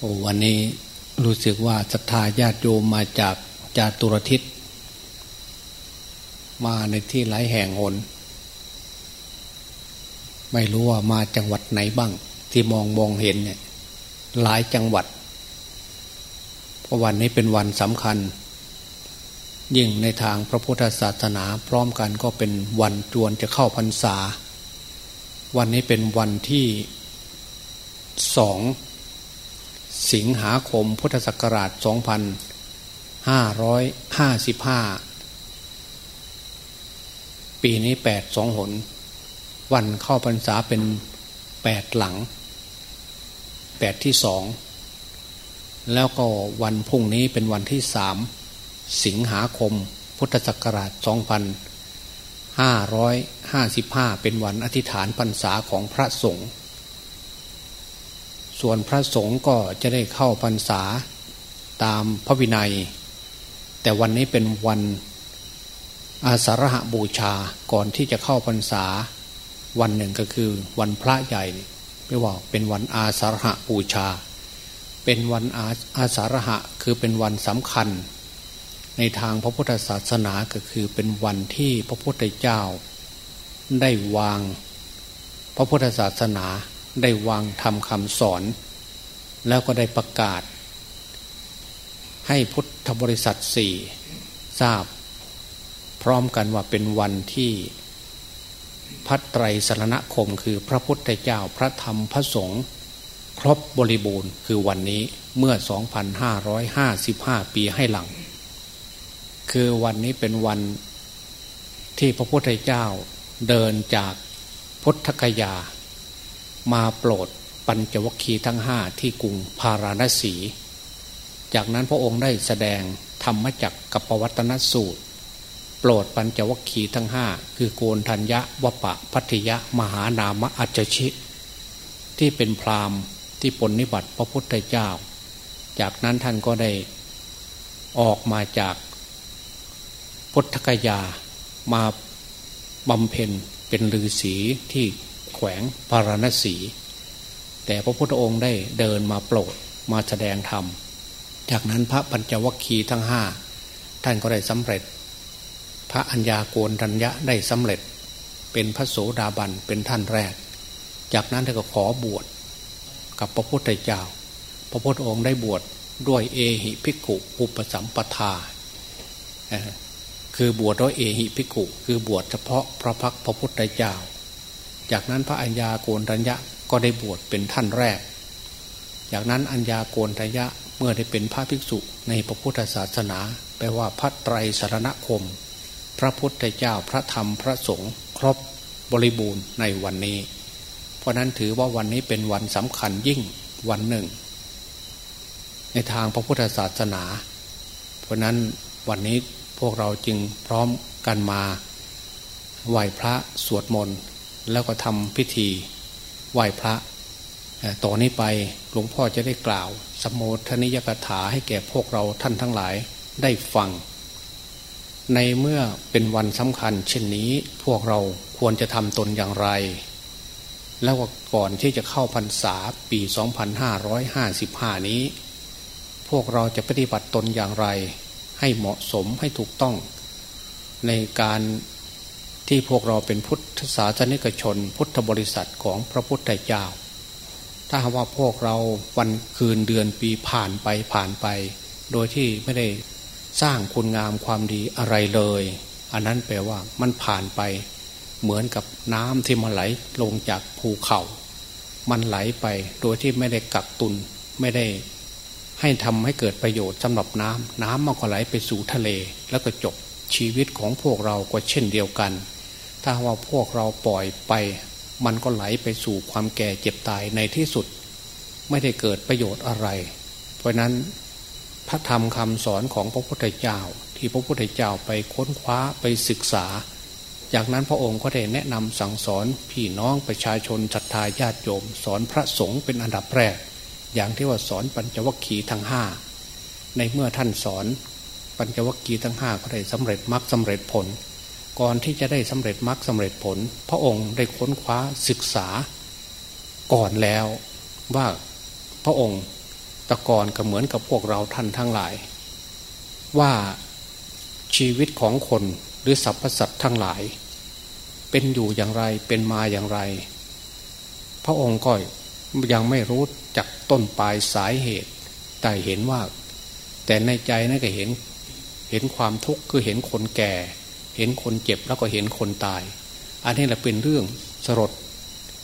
โอ้วันนี้รู้สึกว่าศรัทธาญาติโยมมาจากจาตุรทิศ มาในที่หลายแห่งหน ไม่รู้ว่ามาจังหวัดไหนบ้าง ที่มองมองเห็นเนี่ยหลายจังหวัด เพราะวันนี้เป็นวันสำคัญ ยิ่งในทางพระพุทธศาสนาพร้อมกันก็เป็นวันจวนจะเข้าพรรษา วันนี้เป็นวันที่สอง สิงหาคมพุทธศักราช 2555 ปีนี้แปดสองหน วันเข้าพรรษาเป็นแปดหลังแปดที่สองแล้วก็วันพุ่งนี้เป็นวันที่สามสิงหาคม พุทธศักราช 2555 เป็นวันอธิษฐานพรรษาของพระสงฆ์ ส่วนพระสงฆ์ก็จะได้เข้าพรรษาตามพระวินัย แต่วันนี้เป็นวันอาสาฬหบูชาก่อนที่จะเข้าพรรษา วันหนึ่งก็คือวันพระใหญ่ไม่ว่าเป็นวันอาสาฬหบูชา เป็นวันอาอาสาฬหะคือเป็นวันสำคัญ ในทางพระพุทธศาสนาก็คือเป็นวันที่พระพุทธเจ้า ได้วางพระพุทธศาสนา ได้วางทำคำสอน แล้วก็ได้ประกาศ ให้พุทธบริษัทสี่ทราบ พร้อมกันว่าเป็นวันที่พัดไตรสรณคมคือพระพุทธเจ้าพระธรรมพระสงฆ์ครบบริบูรณ์คือวันนี้เมื่อ 2,555 ปีให้หลัง คือวันนี้เป็นวันที่พระพุทธเจ้าเดินจากพุทธกยา มาโปรดปัญจวัคคีย์ทั้งห้าที่กรุงพาราณสี จากนั้นพระองค์ได้แสดงธรรมจักกับปวัตนสูตร โปรดปัญจวัคคีย์ทั้งห้าคือโกนทัญญะวปะพัทยะมหานามะอัจฉิ ที่เป็นพราหมณ์ที่ปนนิบัติพระพุทธเจ้า จากนั้นท่านก็ได้ออกมาจากพุทธกยามาบำเพ็ญเป็นฤาษีที่ แขวงพาราณสี แต่พระพุทธองค์ได้เดินมาโปรดมาแสดงธรรม จากนั้นพระปัญจวัคคีย์ทั้งห้าท่านก็ได้สำเร็จ พระัญญาโกณทัญญะได้สำเร็จ เป็นพระโสดาบันเป็นท่านแรก จากนั้นท่านก็ขอบวชกับพระพุทธเจ้า พระพุทธองค์ได้บวชด้วยเอหิภิกขุอุปสัมปทาคือบวชด้วยเอหิภิกขุ คือบวชเฉพาะพระพักพระพุทธเจ้า จากนั้นพระอัญญาโกณทัญญะก็ได้บวชเป็นท่านแรก จากนั้นอัญญาโกณทัญญะเมื่อได้เป็นพระภิกษุในพระพุทธศาสนาแปลว่าพระไตรสรณคม พระพุทธเจ้าพระธรรมพระสงฆ์ครบบริบูรณ์ในวันนี้ เพราะนั้นถือว่าวันนี้เป็นวันสำคัญยิ่งวันหนึ่ง ในทางพระพุทธศาสนา เพราะนั้นวันนี้พวกเราจึงพร้อมกันมาไหว้พระสวดมนต์ แล้วก็ทำพิธีไหว้พระต่อนนี้ไปหลวงพ่อจะได้กล่าว สมโภชนิยกถาให้แก่พวกเราท่านทั้งหลายได้ฟัง ในเมื่อเป็นวันสำคัญ เช่นนี้พวกเราควรจะทำตนอย่างไร แล้วก่อนที่จะเข้าพรรษาปี 2555 นี้ พวกเราจะปฏิบัติตนอย่างไร ให้เหมาะสมให้ถูกต้อง ในการ ที่พวกเราเป็นพุทธศาสนิกชน พุทธบริษัทของพระพุทธเจ้า ถ้าว่าพวกเราวันคืนเดือนปีผ่านไปผ่านไป โดยที่ไม่ได้สร้างคุณงามความดีอะไรเลย อันนั้นแปลว่ามันผ่านไป เหมือนกับน้ำที่มาไหลลงจากภูเขา มันไหลไปโดยที่ไม่ได้กักตุนไม่ได้ให้ทำให้เกิดประโยชน์สำหรับน้ำน้ำมันก็ไหลไปสู่ทะเลแล้วก็จบชีวิตของพวกเราก็เช่นเดียวกัน ถ้าว่าพวกเราปล่อยไป มันก็ไหลไปสู่ความแก่เจ็บตายในที่สุด ไม่ได้เกิดประโยชน์อะไร เพราะนั้นพระธรรมคำสอนของพระพุทธเจ้า ที่พระพุทธเจ้าไปค้นคว้าไปศึกษา จากนั้นพระองค์ก็ได้แนะนำสั่งสอนพี่น้องประชาชนศรัทธาญาติโยม สอนพระสงฆ์เป็นอันดับแรก อย่างที่ว่าสอนปัญจวัคคีย์ทั้งห้าในเมื่อท่านสอนปัญจวัคคีย์ทั้งห้าก็ได้สำเร็จมรรคสาเร็จผล ก่อนที่จะได้สำเร็จมรรคสาเร็จผล พระองค์ได้ค้นคว้าศึกษาก่อนแล้วว่าพระองค์ตะกอนก็เหมือนกับพวกเราท่านทั้งหลาย ว่าชีวิตของคนหรือสรรพสัตว์ทั้งหลาย เป็นอยู่อย่างไรเป็นมาอย่างไร พระองค์ก็ยังไม่รู้จักต้นปลายสายเหตุ แต่เห็นว่า แต่ในใจนั่นก็เห็นเห็นความทุกข์คือเห็นคนแก่ เห็นคนเจ็บแล้วก็เห็นคนตาย อันนี้แหละเป็นเรื่องสลด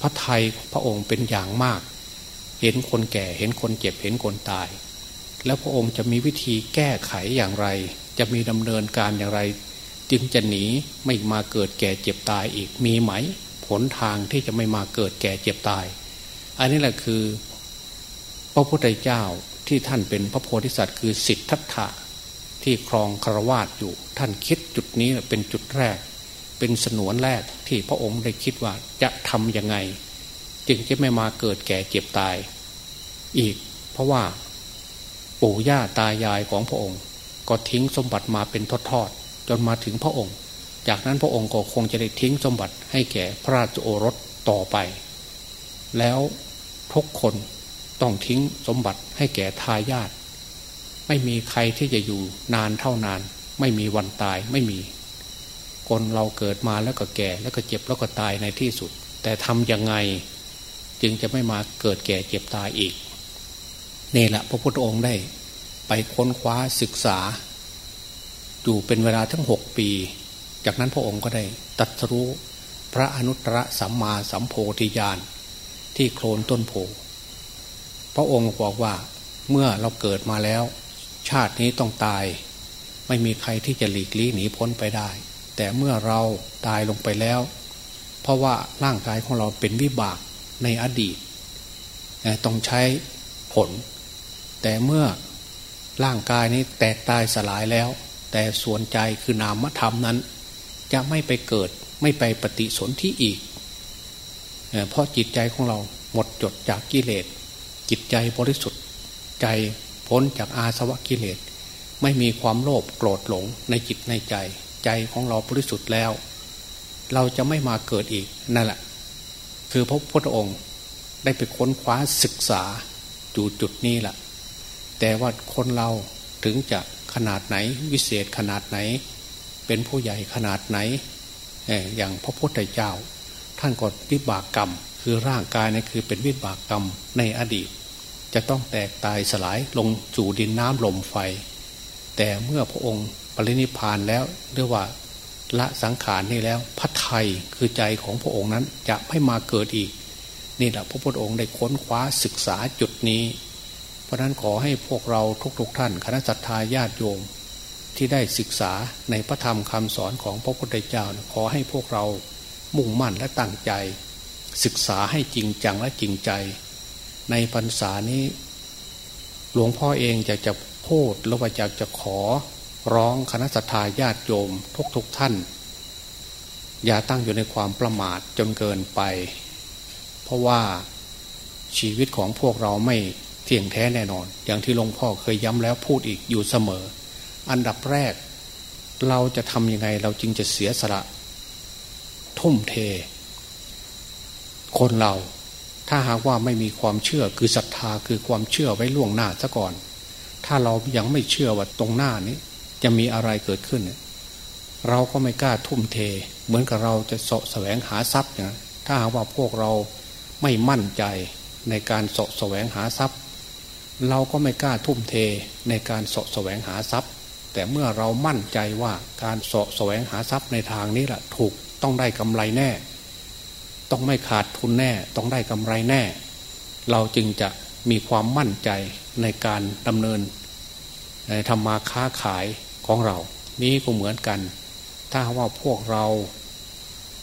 พระไทยพระองค์เป็นอย่างมาก เห็นคนแก่เห็นคนเจ็บเห็นคนตาย แล้วพระองค์จะมีวิธีแก้ไขอย่างไร จะมีดำเนินการอย่างไร จึงจะหนีไม่มาเกิดแก่เจ็บตายอีกมีไหม ผลทางที่จะไม่มาเกิดแก่เจ็บตาย อันนี้แหละคือ พระพุทธเจ้าที่ท่านเป็นพระโพธิสัตว์คือสิทธัตถะ ที่ครองคารวาสอยู่ ท่านคิดจุดนี้เป็นจุดแรก เป็นสนวนแรกที่พระองค์ได้คิดว่าจะทำยังไง จึงจะไม่มาเกิดแก่เจ็บตาย อีกเพราะว่าปู่ย่าตายายของพระองค์ ก็ทิ้งสมบัติมาเป็นทอดๆจนมาถึงพระองค์ จากนั้นพระองค์ก็คงจะได้ทิ้งสมบัติให้แก่พระราชโอรสต่อไป แล้วทุกคนต้องทิ้งสมบัติให้แก่ทายาท ไม่มีใครที่จะอยู่นานเท่านาน ไม่มีวันตายไม่มี คนเราเกิดมาแล้วก็แก่ แล้วก็เจ็บแล้วก็ตายในที่สุด แต่ทำยังไงจึงจะไม่มาเกิดแก่เจ็บตายอีกนี่แหละพระพุทธองค์ได้ไปค้นคว้าศึกษา อยู่เป็นเวลาทั้งหกปี จากนั้นพระองค์ก็ได้ตัดรู้พระอนุตตรสัมมาสัมโพธิญาณที่โคลนต้นโพพระองค์บอกว่าเมื่อเราเกิดมาแล้ว ชาตินี้ต้องตาย ไม่มีใครที่จะหลีกลี่หนีพ้นไปได้ แต่เมื่อเราตายลงไปแล้ว เพราะว่าร่างกายของเราเป็นวิบากในอดีต ต้องใช้ผล แต่เมื่อร่างกายนี้แตกตายสลายแล้ว แต่ส่วนใจคือนามธรรมนั้น จะไม่ไปเกิดไม่ไปปฏิสนธิอีก เพราะจิตใจของเราหมดจดจากกิเลสจิตใจบริสุทธิ์ใจ พ้นจากอาสวะกิเลส ไม่มีความโลภโกรธหลงในจิตในใจ ใจของเราบริสุทธิ์แล้ว เราจะไม่มาเกิดอีกนั่นแหละ คือพระพุทธองค์ได้ไปค้นคว้าศึกษาจุดจุดนี้แหละแต่ว่าคนเราถึงจะขนาดไหนวิเศษขนาดไหน เป็นผู้ใหญ่ขนาดไหนอย่างพระพุทธเจ้า ท่านก็วิบากกรรม คือร่างกายนี่คือเป็นวิบากกรรมในอดีต จะต้องแตกตายสลายลงสู่ดินน้ำลมไฟ แต่เมื่อพระองค์ปรินิพานแล้วเรียกว่าละสังขารนี่แล้วพระไทยคือใจของพระองค์นั้นจะไม่มาเกิดอีก นี่แหละพระพุทธองค์ได้ค้นคว้าศึกษาจุดนี้ เพราะนั้นขอให้พวกเราทุกๆทท่านคณะสัตยาญาติโยม ที่ได้ศึกษาในพระธรรมคำสอนของพระพุทธเจ้า ขอให้พวกเรามุ่งมั่นและตั้งใจ ศึกษาให้จริงจังและจริงใจ ในพรรษานี้ หลวงพ่อเองจะจะพูดแล้วว่าจะจะขอร้องคณะสัตยาญาติโยมทุกทุกท่าน อย่าตั้งอยู่ในความประมาทจนเกินไป เพราะว่าชีวิตของพวกเราไม่เที่ยงแท้แน่นอน อย่างที่หลวงพ่อเคยย้ำแล้วพูดอีกอยู่เสมอ อันดับแรก เราจะทำยังไงเราจึงจะเสียสละทุ่มเท คนเรา ถ้าหากว่าไม่มีความเชื่อคือศรัทธาคือความเชื่อไว้ล่วงหน้าซะก่อน ถ้าเรายังไม่เชื่อว่าตรงหน้านี้ จะมีอะไรเกิดขึ้น เราก็ไม่กล้าทุ่มเท เหมือนกับเราจะสะแสวงหาทรัพย์นะถ้าหากว่าพวกเราไม่มั่นใจในการสะแสวงหาทรัพย์ เราก็ไม่กล้าทุ่มเทในการสะแสวงหาทรัพย์ แต่เมื่อเรามั่นใจว่าการสะแสวงหาทรัพย์ในทางนี้แหละถูกต้องได้กำไรแน่ ต้องไม่ขาดทุนแน่ ต้องได้กำไรแน่ เราจึงจะมีความมั่นใจในการดำเนินทำมาค้าขายของเรา นี้ก็เหมือนกัน ถ้าว่าพวกเรา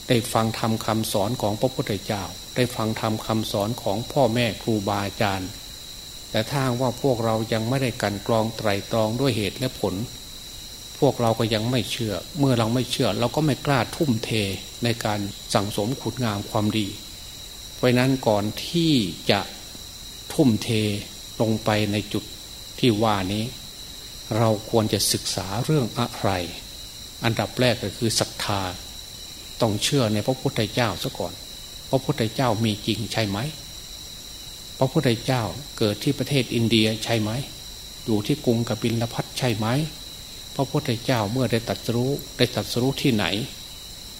ได้ฟังทำคำสอนของพระพุทธเจ้า ได้ฟังทำคำสอนของพ่อแม่ครูบาอาจารย์ แต่ถ้าว่าพวกเรายังไม่ได้กันกรองไตรตรองด้วยเหตุและผล พวกเราก็ยังไม่เชื่อ เมื่อเราไม่เชื่อ เราก็ไม่กล้าทุ่มเทในการสั่งสมขุนงามความดี เพราะนั้นก่อนที่จะทุ่มเทลงไปในจุดที่ว่านี้ เราควรจะศึกษาเรื่องอะไร อันดับแรกก็คือศรัทธา ต้องเชื่อในพระพุทธเจ้าซะก่อน พระพุทธเจ้ามีจริงใช่ไหม พระพุทธเจ้าเกิดที่ประเทศอินเดียใช่ไหม อยู่ที่กรุงกบิลพัทใช่ไหม พระพุทธเจ้าเมื่อได้ตัดสู้ได้ตัดสู้ที่ไหน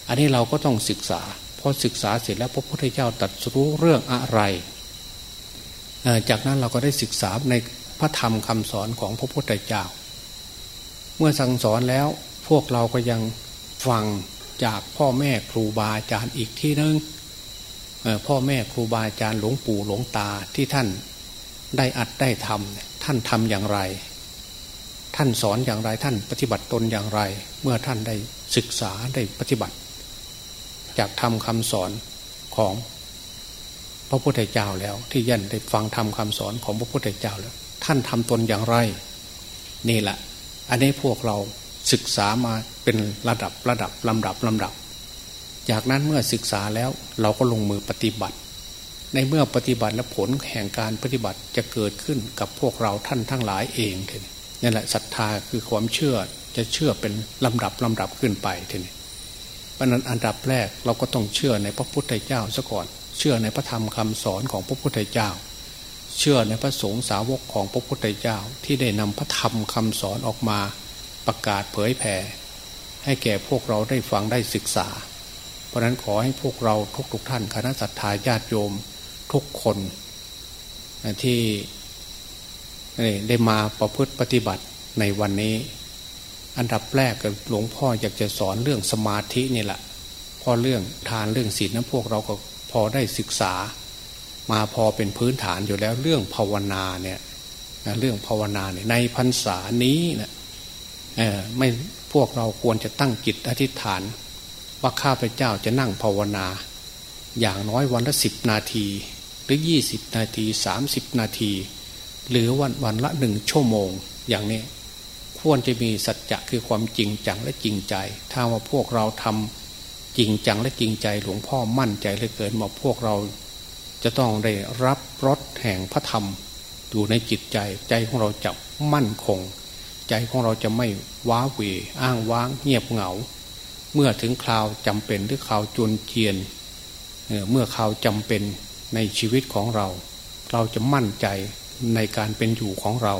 อันนี้เราก็ต้องศึกษาพอศึกษาเสร็จแล้วพระพุทธเจ้าตัดสู้เรื่องอะไรจากนั้นเราก็ได้ศึกษาในพระธรรมคำสอนของพระพุทธเจ้า เมื่อสั่งสอนแล้วพวกเราก็ยังฟังจากพ่อแม่ครูบาอาจารย์อีกที่นึงพ่อแม่ครูบาอาจารย์หลวงปู่หลวงตาที่ท่านได้อัดได้ทำท่านทำอย่างไร ท่านสอนอย่างไรท่านปฏิบัติตนอย่างไร เมื่อท่านได้ศึกษาได้ปฏิบัติ จากทำคำสอนของพระพุทธเจ้าแล้ว ที่ยันได้ฟังทำคำสอนของพระพุทธเจ้าแล้ว ท่านทำตนอย่างไร นี่แหละ อันนี้พวกเราศึกษามาเป็นระดับระดับลำดับลำดับ จากนั้นเมื่อศึกษาแล้วเราก็ลงมือปฏิบัติ ในเมื่อปฏิบัติและผลแห่งการปฏิบัติจะเกิดขึ้นกับพวกเราท่านทั้งหลายเองทีนี้ นี่แหละศรัทธาคือความเชื่อจะเชื่อเป็นลำดับลำดับขึ้นไปทีนี้เพราะนั้นอันดับแรกเราก็ต้องเชื่อในพระพุทธเจ้าซะก่อน เชื่อในพระธรรมคำสอนของพระพุทธเจ้า เชื่อในพระสงฆ์สาวกของพระพุทธเจ้า ที่ได้นำพระธรรมคำสอนออกมาประกาศเผยแผ่ให้แก่พวกเราได้ฟังได้ศึกษา เพราะนั้นขอให้พวกเราทุกๆทท่านคณะสัตยาญาติโยมทุกคนที่ ได้มาประพฤติปฏิบัติในวันนี้ อันดับแรกกับหลวงพ่ออยากจะสอนเรื่องสมาธินี่แหละพอเรื่องทานเรื่องศีลนั้นพวกเราก็พอได้ศึกษา มาพอเป็นพื้นฐานอยู่แล้วเรื่องภาวนาเนี่ยเรื่องภาวนาเนี่ยในพรรษานี้นะไม่พวกเราควรจะตั้งจิตอธิษฐาน ว่าข้าพเจ้าจะนั่งภาวนา อย่างน้อยวันละสิบนาที หรือยี่สิบนาทีสามสิบนาที หรือวันวันละหนึ่งชั่วโมงอย่างนี้ควรจะมีสัจจะคือความจริงจังและจริงใจ ถ้าว่าพวกเราทำจริงจังและจริงใจหลวงพ่อมั่นใจเหลือเกินว่าพวกเราจะต้องได้รับรสแห่งพระธรรม อยู่ในจิตใจ ใจของเราจะมั่นคง ใจของเราจะไม่ว้าเหวอ้างว้าง เงียบเหงา เมื่อถึงคราวจำเป็นหรือคราวจนเจียนเมื่อคราวจำเป็นในชีวิตของเรา เราจะมั่นใจ ในการเป็นอยู่ของเรา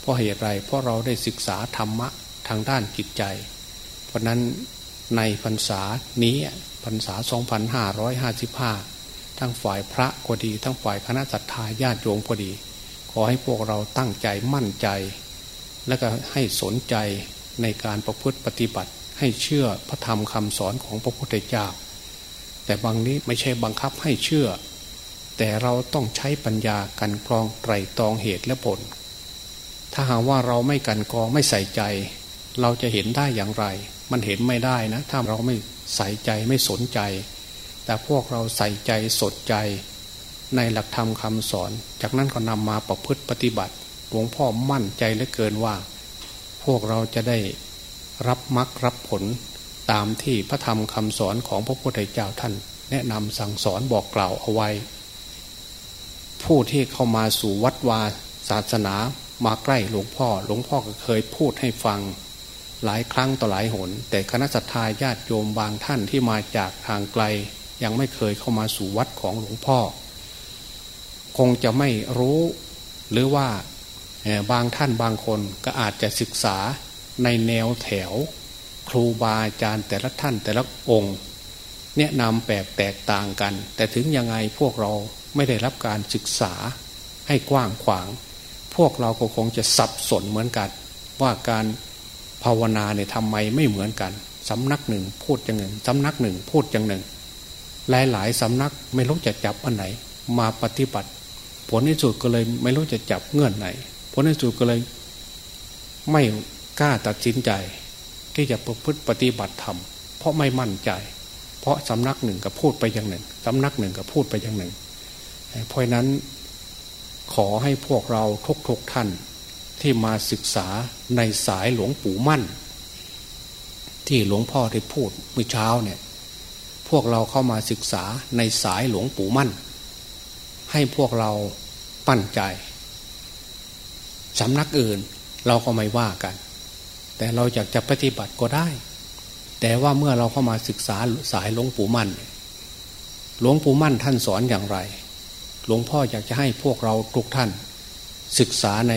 เพราะเหตุไรเพราะเราได้ศึกษาธรรมะทางด้านจิตใจ เพราะนั้นในพรรษานี้พรรษา 2555 ทั้งฝ่ายพระก็ดี ทั้งฝ่ายคณะสัตยาญาติโยมก็ดี ขอให้พวกเราตั้งใจมั่นใจ แล้วก็ให้สนใจในการประพฤติปฏิบัติให้เชื่อพระธรรมคำสอนของพระพุทธเจ้า แต่บางนี้ไม่ใช่บังคับให้เชื่อ แต่เราต้องใช้ปัญญากันกรองไตรตรองเหตุและผล ถ้าหากว่าเราไม่กันกรองไม่ใส่ใจ เราจะเห็นได้อย่างไร มันเห็นไม่ได้นะ ถ้าเราไม่ใส่ใจไม่สนใจ แต่พวกเราใส่ใจสดใจ ในหลักธรรมคำสอน จากนั้นก็นำมาประพฤติปฏิบัติหลวงพ่อมั่นใจเหลือเกินว่า พวกเราจะได้รับมรรครับผลตามที่พระธรรมคำสอนของพระพุทธเจ้าท่าน แนะนำสั่งสอนบอกกล่าวเอาไว้ ผู้ที่เข้ามาสู่วัดวาศาสนามาใกล้หลวงพ่อ หลวงพ่อก็เคยพูดให้ฟังหลายครั้งต่อหลายหน แต่คณะสัตยาญาติโยมบางท่านที่มาจากทางไกล ยังไม่เคยเข้ามาสู่วัดของหลวงพ่อ คงจะไม่รู้หรือว่าบางท่านบางคนก็อาจจะศึกษาในแนวแถว ครูบาอาจารย์แต่ละท่านแต่ละองค์แนะนำแปลกแตกต่างกัน แต่ถึงยังไงพวกเรา ไม่ได้รับการศึกษาให้กว้างขวาง พวกเราก็คงจะสับสนเหมือนกัน ว่าการภาวนาเนี่ยทำไมไม่เหมือนกันสำนักหนึ่งพูดอย่างหนึ่งสำนักหนึ่งพูดอย่างหนึ่ง หลายๆสำนักไม่รู้จะจับอันไหน มาปฏิบัติ ผลที่สุดก็เลยไม่รู้จะจับเงื่อนไหน ผลในสุดก็เลย ไม่กล้าตัดสินใจ ที่จะประพฤติปฏิบัติธรรมเพราะไม่มั่นใจ เพราะสำนักหนึ่งก็พูดไปอย่างหนึ่งสำนักหนึ่งก็พูดไปอย่างหนึ่ง เพราะนั้นขอให้พวกเราทุกๆทท่านที่มาศึกษาในสายหลวงปู่มั่น ที่หลวงพ่อได้พูดเมื่อเช้าเนี่ยพวกเราเข้ามาศึกษาในสายหลวงปู่มั่น ให้พวกเราปั้นใจสำนักอื่นเราก็ไม่ว่ากัน แต่เราอยากจะปฏิบัติก็ได้ แต่ว่าเมื่อเราเข้ามาศึกษาสายหลวงปู่มั่นหลวงปู่มั่นท่านสอนอย่างไร หลวงพ่ออยากจะให้พวกเราทุกท่าน ศึกษาใน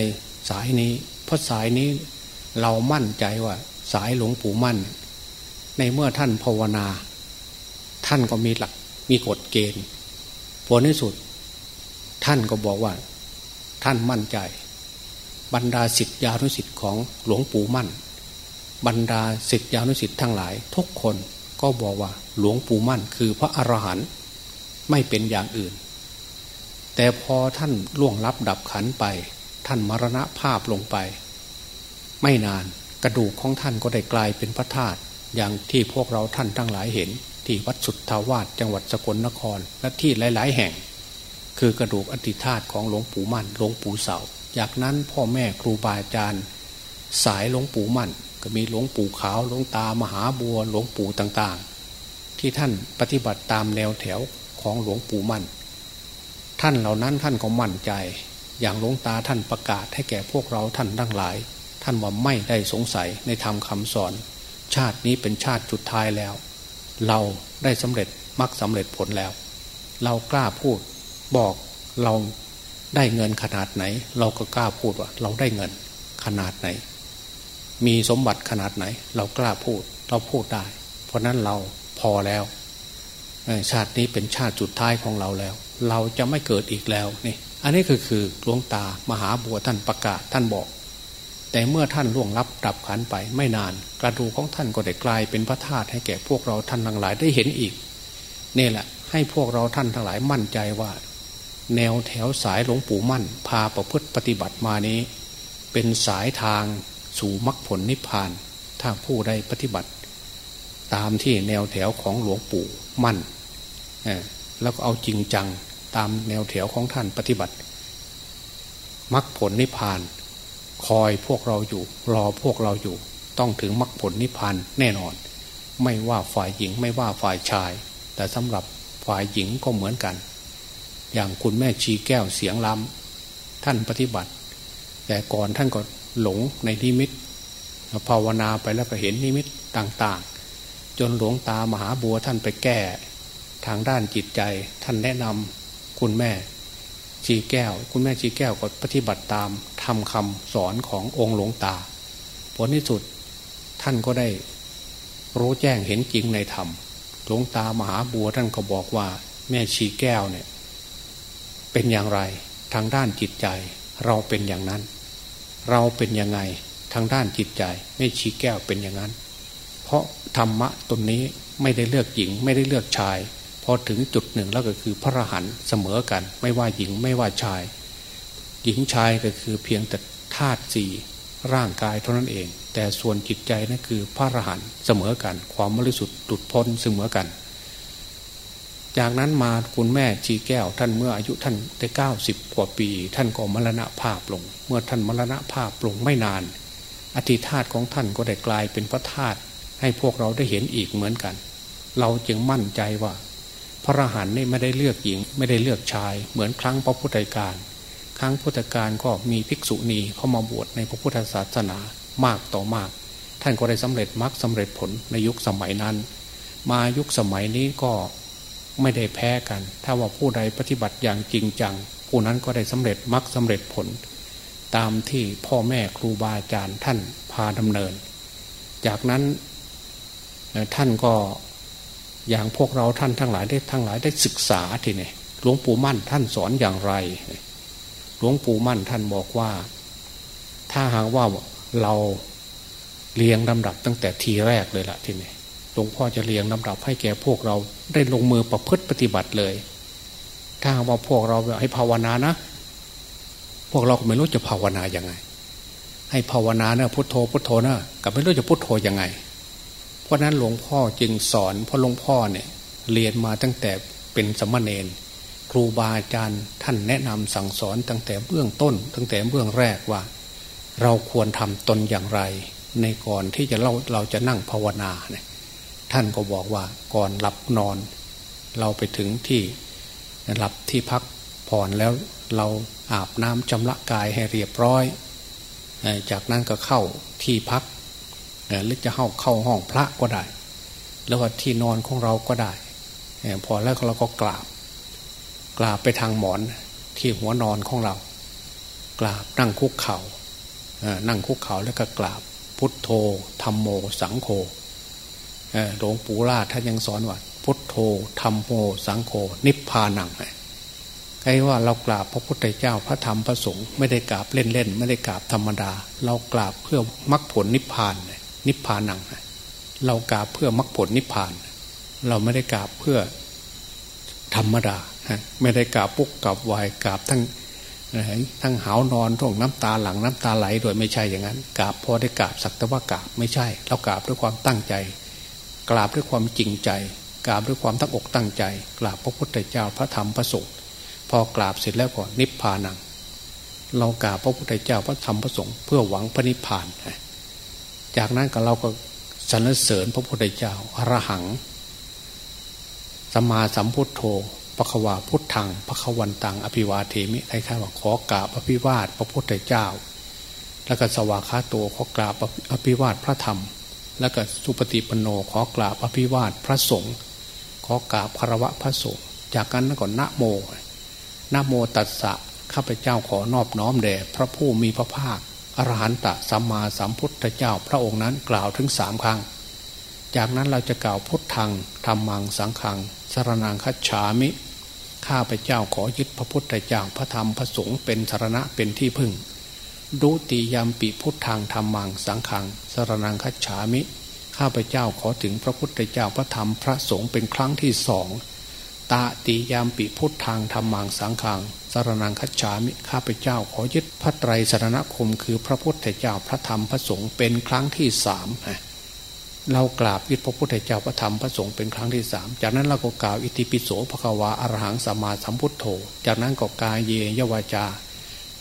สายนี้ เพราะสายนี้เรามั่นใจว่า สายหลวงปู่มั่น ในเมื่อท่านภาวนา ท่านก็มีหลักมีกฎเกณฑ์ผลที่สุด ท่านก็บอกว่า ท่านมั่นใจ บรรดาสิทธิยานุสิทธิ์ของหลวงปู่มั่น บรรดาสิทธิยานุสิทธิ์ทั้งหลาย ทุกคนก็บอกว่า หลวงปู่มั่นคือพระอรหันต์ไม่เป็นอย่างอื่น แต่พอท่านล่วงลับดับขันไป ท่านมรณภาพลงไป ไม่นานกระดูกของท่านก็ได้กลายเป็นพระธาตุอย่างที่พวกเราท่านทั้งหลายเห็น ที่วัดสุทธาวาสจังหวัดสกลนครและที่หลาย ๆ แห่ง คือกระดูกอธิธาตุของหลวงปู่มั่นหลวงปู่เสาจากนั้นพ่อแม่ครูบาอาจารย์ สายหลวงปู่มั่น ก็มีหลวงปู่ขาวหลวงตามหาบัวหลวงปู่ต่างๆ ที่ท่านปฏิบัติตามแนวแถวของหลวงปู่มั่น ท่านเหล่านั้นท่านก็มั่นใจ อย่างหลวงตาท่านประกาศให้แก่พวกเราท่านทั้งหลาย ท่านว่าไม่ได้สงสัยในธรรมคำสอน ชาตินี้เป็นชาติจุดท้ายแล้ว เราได้สำเร็จมรรคสาเร็จผลแล้ว เรากล้าพูดบอกเราได้เงินขนาดไหน เราก็กล้าพูดว่า เราได้เงินขนาดไหน มีสมบัติขนาดไหน เรากล้าพูดเราพูดได้ เพราะนั้นเราพอแล้ว ชาตินี้เป็นชาติจุดท้ายของเราแล้ว เราจะไม่เกิดอีกแล้วนี่อันนี้คือคือหลวงตามหาบัวท่านประกาศท่านบอก แต่เมื่อท่านล่วงลับดับขันไปไม่นาน กระดูกของท่านก็ได้กลายเป็นพระธาตุให้แก่พวกเราท่านทั้งหลายได้เห็นอีกนี่แหละ ให้พวกเราท่านทั้งหลายมั่นใจว่า แนวแถวสายหลวงปู่มั่น พาประพฤติปฏิบัติมานี้ เป็นสายทางสู่มรรคผลนิพพาน ถ้าผู้ใดปฏิบัติ ตามที่แนวแถวของหลวงปู่มั่นแล้วก็เอาจริงจัง ตามแนวแถวของท่านปฏิบัติมรรคผลนิพพาน คอยพวกเราอยู่ รอพวกเราอยู่ ต้องถึงมรรคผลนิพพานแน่นอน ไม่ว่าฝ่ายหญิงไม่ว่าฝ่ายชาย แต่สำหรับฝ่ายหญิงก็เหมือนกัน อย่างคุณแม่ชีแก้วเสียงล้ำท่านปฏิบัติ แต่ก่อนท่านก็หลงในนิมิตภาวนาไปแล้วก็เห็นนิมิตต่างๆ จนหลวงตามหาบัวท่านไปแก้ ทางด้านจิตใจท่านแนะนำ คุณแม่ชีแก้ว คุณแม่ชีแก้วก็ปฏิบัติตามทำคำสอนขององค์หลวงตา ผลที่สุดท่านก็ได้รู้แจ้งเห็นจริงในธรรม หลวงตามหาบัวท่านก็บอกว่า แม่ชีแก้วเนี่ย เป็นอย่างไรทางด้านจิตใจ เราเป็นอย่างนั้น เราเป็นยังไงทางด้านจิตใจ แม่ชีแก้วเป็นอย่างนั้น เพราะธรรมะตนนี้ไม่ได้เลือกหญิงไม่ได้เลือกชาย อถึงจุดหนึ่งแล้วก็คือพระรหันเสมอกัน ไม่ว่าหญิงไม่ว่าชาย หญิงชายก็คือเพียงแต่ธาตุสี่ร่างกายเท่านั้นเอง แต่ส่วนจิตใจนั่นคือพระรหันเสมอกัน ความบริสุทธิ์ดุดพ้นเสมอกัน จากนั้นมาคุณแม่ชีแก้วท่านเมื่ออายุท่านได้เก้าสิบกว่าปี ท่านก็มรณภาพลง เมื่อท่านมรณภาพลงไม่นาน อธิธาตของท่านก็ได้กลายเป็นพระธาตุให้พวกเราได้เห็นอีกเหมือนกัน เราจึงมั่นใจว่า ระรหันต์นี่ไม่ได้เลือกหญิง ไม่ได้เลือกชาย เหมือนครั้งพระพุทธการ ครั้งพุทธการก็มีภิกษุณีเข้ามาบวชในพระพุทธศาสนามากต่อมาก ท่านก็ได้สำเร็จมรรคสาเร็จผลในยุคสมัยนั้น มายุคสมัยนี้ก็ไม่ได้แพ้กัน ถ้าว่าผู้ใดปฏิบัติอย่างจริงจัง ผู้นั้นก็ได้สำเร็จมรรคสาเร็จผล ตามที่พ่อแม่ครูบาอาจารย์ท่านพาดำเนิน จากนั้นท่านก็ อย่างพวกเราท่านทั้งหลายได้ทั้งหลายได้ศึกษาทีนี่หลวงปู่มั่นท่านสอนอย่างไร หลวงปู่มั่นท่านบอกว่า ถ้าหากว่าเราเรียงลำดับตั้งแต่ทีแรกเลยละทีนี้หลวงพ่อจะเรียงลำดับให้แก่พวกเราได้ลงมือประพฤติปฏิบัติเลย ถ้าว่าพวกเราให้ภาวนานะ พวกเราไม่รู้จะภาวนาอย่างไง ให้ภาวนาเนะพุทโธพุทโธนะกับไม่รู้จะพุทโธยังไง เพราะนั้นหลวงพ่อจึงสอนเพราะหลวงพ่อเนี่ยเรียนมาตั้งแต่เป็นสมณเณรครูบาอาจารย์ท่านแนะนำสั่งสอนตั้งแต่เบื้องต้น ตั้งแต่เบื้องแรกว่า เราควรทำตนอย่างไร ในก่อนที่จะเราเราจะนั่งภาวนาเนี่ยท่านก็บอกว่าก่อนหลับนอน เราไปถึงที่หลับที่พักผ่อนแล้วเราอาบน้ำจำละกายให้เรียบร้อย จากนั้นก็เข้าที่พัก หรือจะเข้าเข้าห้องพระก็ได้ แล้วก็ที่นอนของเราก็ได้พอแล้วเราก็กราบ กราบไปทางหมอนที่หัวนอนของเรา กราบนั่งคุกเขา่านั่งคุกเข่าแล้วก็กราบ พุทโธธรรมโม สังโฆหลวงปู่ราท่านยังสอนว่าพุทโธธรรมโม สังโฆนิพพานังใครว่าเรากราบพระพุทธเจ้าพระธรรมพระสงฆ์ไม่ได้กราบเล่นๆไม่ได้กราบธรรมดา เรากราบเพื่อมรรคผลนิพพาน นิพพานัง เรากราบเพื่อมรรคผลนิพพาน เราไม่ได้กราบเพื่อธรรมดา ไม่ได้กราบปุ๊กกราบวายกราบทั้งทั้งหาวนอนท่วงน้ำตาหลังน้ำตาไหลโดยไม่ใช่อย่างนั้นกราบพอได้กราบสักแต่ว่ากราบไม่ใช่ เรากราบด้วยความตั้งใจ กราบด้วยความจริงใจ กราบด้วยความตั้งอกตั้งใจ กราบพระพุทธเจ้าพระธรรมพระสงฆ์พอกราบเสร็จแล้วก็นิพพานัง เรากราบพระพุทธเจ้าพระธรรมพระสงฆ์เพื่อหวังพระนิพพาน จากนั้นก็เราก็สรรเสริญพระพุทธเจ้าอรหังสัมมาสัมพุทโธปะควาพุทธังปะควันตังอภิวาเทมิใครๆว่าขอกราบอภิวาทพระพุทธเจ้า แล้วก็สวากขาโตขอกราบอภิวาทพระธรรม แล้วก็สุปฏิปโนขอกราบอภิวาทพระสงฆ์ขอกราบคารวะพระสงฆ์จากนั้นก็นะโมนะโมตัสสะข้าพเจ้าขอนอบน้อมแด่พระผู้มีพระภาค อรหันตะสัมมาสัมพุทธเจ้าพระองค์นั้นกล่าวถึงสามครั้ง จากนั้นเราจะกล่าวพุทธังธรรมังสังขังสรนังคัจฉามิ ข้าพเจ้าขอยึดพระพุทธเจ้าพระธรรมพระสงฆ์เป็นสารณะเป็นที่พึ่งดูติยามปีพุทธังธรรมังสังขังสารนังคัจฉามิ ข้าพเจ้าขอถึงพระพุทธเจ้าพระธรรมพระสงฆ์เป็นครั้งที่สอง ตาติยามปีพุทธังธรรมังสังขังสารนังคัจฉามิข้าพเจ้าขอยึดพระไตรสารณคมคือพระพุทธเจ้าพระธรรมพระสงฆ์เป็นครั้งที่สามเรากราบยึดพระพุทธเจ้าพระธรรมพระสงฆ์เป็นครั้งที่สามจากนั้นเราก็กล่าวอิติปิโสภควาอรหังสัมมาสัมพุทโธ จากนั้นก็กายเยยวาจา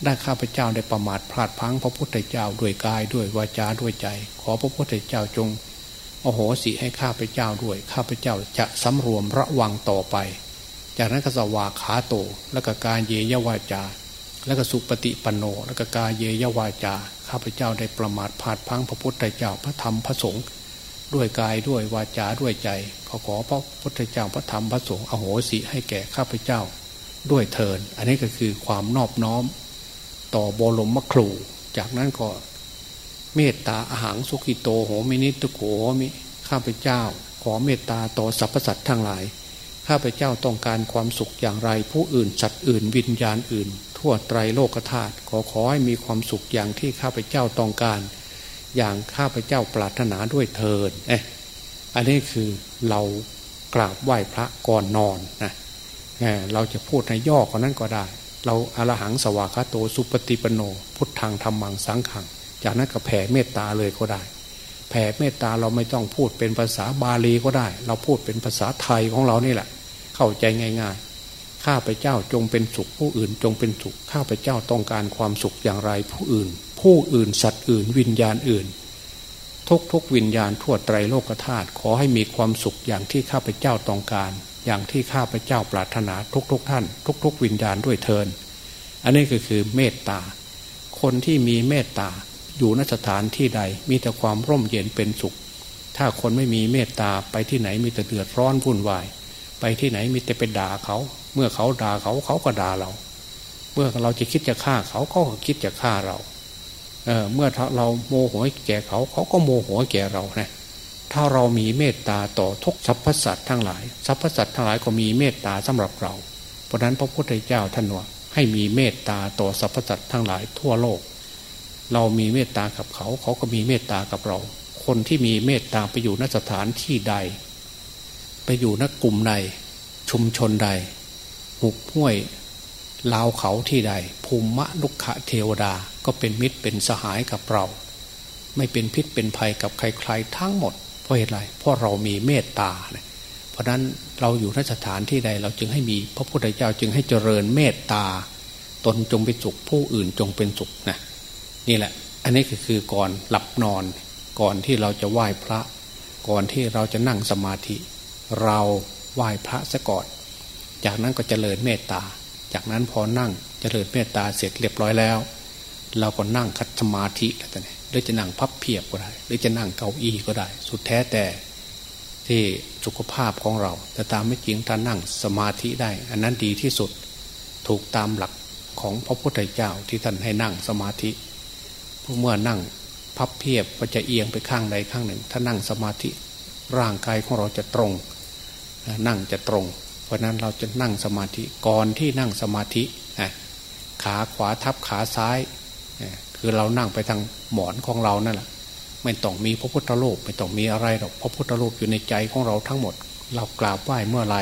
ได้ข้าพเจ้าได้ประมาทพลาดพังพระพุทธเจ้าด้วยกายด้วยวาจาด้วยใจ ขอพระพุทธเจ้าจง โอโหสิให้ข้าพเจ้าด้วย ข้าพเจ้าจะสำรวมระวังต่อไป จากนั้นก็สวาขาโต แล้วก็กายเยยวาจา แล้วก็สุปฏิปันโน แล้วก็กายเยยวาจา ข้าพเจ้าได้ประมาทพลาดพังพระพุทธเจ้าพระธรรมพระสงฆ์ด้วยกายด้วยวาจาด้วยใจ ขอขอพระพุทธเจ้าพระธรรมพระสงฆ์อโหสิให้แก่ข้าพเจ้า ด้วยเทิน อันนี้ก็คือความนอบน้อม ต่อบรมมครู จากนั้นก็ เมตตาอาหารสุขิโตโหมินิตุโขมิข้าพเจ้า ขอเมตตาต่อสรรพสัตว์ทั้งหลาย ข้าพเจ้าต้องการความสุขอย่างไร ผู้อื่นสัตว์อื่น วิญญาณอื่น ทั่วไตรโลกธาตุขอขอให้มีความสุขอย่างที่ข้าพเจ้าต้องการ อย่างข้าพเจ้าปรารถนาด้วยเทินเอ๊ะอันนี้คือเรากราบไหว้พระก่อนนอนนะเราจะพูดในย่อกว่านั้นก็ได้ เราอรหังสวากาโตสุปฏิปโน พุทธังธรรมังสังขัง จากนั้นก็แผ่เมตตาเลยก็ได้ แผ่เมตตาเราไม่ต้องพูดเป็นภาษาบาลีก็ได้ เราพูดเป็นภาษาไทยของเรานี่แหละ เข้าใจง่าย ๆ ข้าพเจ้าจงเป็นสุขผู้อื่นจงเป็นสุขข้าพเจ้าต้องการความสุขอย่างไรผู้อื่น ผู้อื่นสัตว์อื่น วิญญาณอื่น ทุกทุกวิญญาณทั่วไตรโลกธาตุขอให้มีความสุขอย่างที่ข้าพเจ้าต้องการ อย่างที่ข้าพเจ้าปรารถนาทุกทุกท่าน ทุกทุกวิญญาณด้วยเทินอันนี้ก็คือเมตตาคนที่มีเมตตา อยู่นสถานที่ใด มีแต่ความร่มเย็นเป็นสุข ถ้าคนไม่มีเมตตาไปที่ไหนมีแต่เดือดร้อนวุ่นวาย ไปที่ไหนมีแต่ไปด่าเขา เมื่อเขาด่าเขาเขาก็ด่าเรา เมื่อเราจะคิดจะฆ่าเขาก็คิดจะฆ่าเราเเมื่อเราโมโหแก่เขาเขาก็โมโหแก่เรานะถ้าเรามีเมตตาต่อทุกสรรพสัตว์ทั้งหลายสรรพสัตว์ทั้งหลายก็มีเมตตาสำหรับเรา เพราะนั้นพระพุทธเจ้าท่านว่าให้มีเมตตาต่อสรรพสัตว์ทั้งหลายทั่วโลก เรามีเมตตากับเขา เขาก็มีเมตตากับเรา คนที่มีเมตตาไปอยู่นสถานที่ใด ไปอยู่นักกลุ่มใดชุมชนใดหุกห้วยลาวเขาที่ใด ภูมิมะลุกขะเทวดาก็เป็นมิตรเป็นสหายกับเรา ไม่เป็นพิษเป็นภัยกับใครๆทั้งหมด เพราะเหตุไรเพราะเรามีเมตตา เพราะนั้นเราอยู่นสถานที่ใด เราจึงให้มีพระพุทธเจ้าจึงให้เจริญเมตตา ตนจงเป็นสุขผู้อื่นจงเป็นสุขนะ นี่แหละ อันนี้ก็คือก่อนหลับนอน ก่อนที่เราจะไหว้พระ ก่อนที่เราจะนั่งสมาธิ เราไหว้พระซะก่อน จากนั้นก็เจริญเมตตา จากนั้นพอนั่งเจริญเมตตาเสร็จเรียบร้อยแล้ว เราก็นั่งคัดสมาธิแล้วแต่หรือจะนั่งพับเพียบก็ได้ หรือจะนั่งเก้าอี้ก็ได้ สุดแท้แต่ที่สุขภาพของเรา แต่ตามไม่จริงถ้านั่งสมาธิได้ อันนั้นดีที่สุดถูกตามหลักของพระพุทธเจ้าที่ท่านให้นั่งสมาธิ เมื่อนั่งพับเพียบก็จะเอียงไปข้างใดข้างหนึ่ง ถ้านั่งสมาธิร่างกายของเราจะตรง นั่งจะตรง เพราะนั้นเราจะนั่งสมาธิก่อนที่นั่งสมาธิขาขวาทับขาซ้าย คือเรานั่งไปทางหมอนของเรานั่นแหละไม่ต้องมีพระพุทธรูปไม่ต้องมีอะไรหรอกพระพุทธรูปอยู่ในใจของเราทั้งหมด เรากราบไหว้เมื่อไร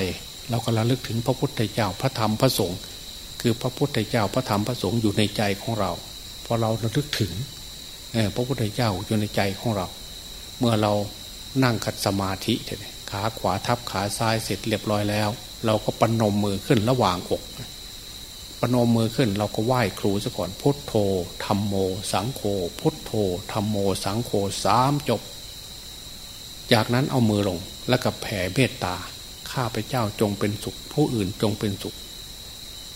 เราก็ระลึกถึงพระพุทธเจ้าพระธรรมพระสงฆ์คือพระพุทธเจ้าพระธรรมพระสงฆ์อยู่ในใจของเราพอเราระลึกถึง พระพุทธเจ้าอยู่ในใจของเรา เมื่อเรานั่งขัดสมาธิขาขวาทับขาซ้ายเสร็จเรียบร้อยแล้ว เราก็ปนมมือขึ้นระหว่างอกปนมมือขึ้นเราก็ไหว้ครูซะก่อนพุทโธธรรมโม สังโฆพุทโธธรรมโม สังโฆสามจบ จากนั้นเอามือลงแล้วก็แผ่เมตตา ข้าพเจ้าจงเป็นสุข ผู้อื่นจงเป็นสุข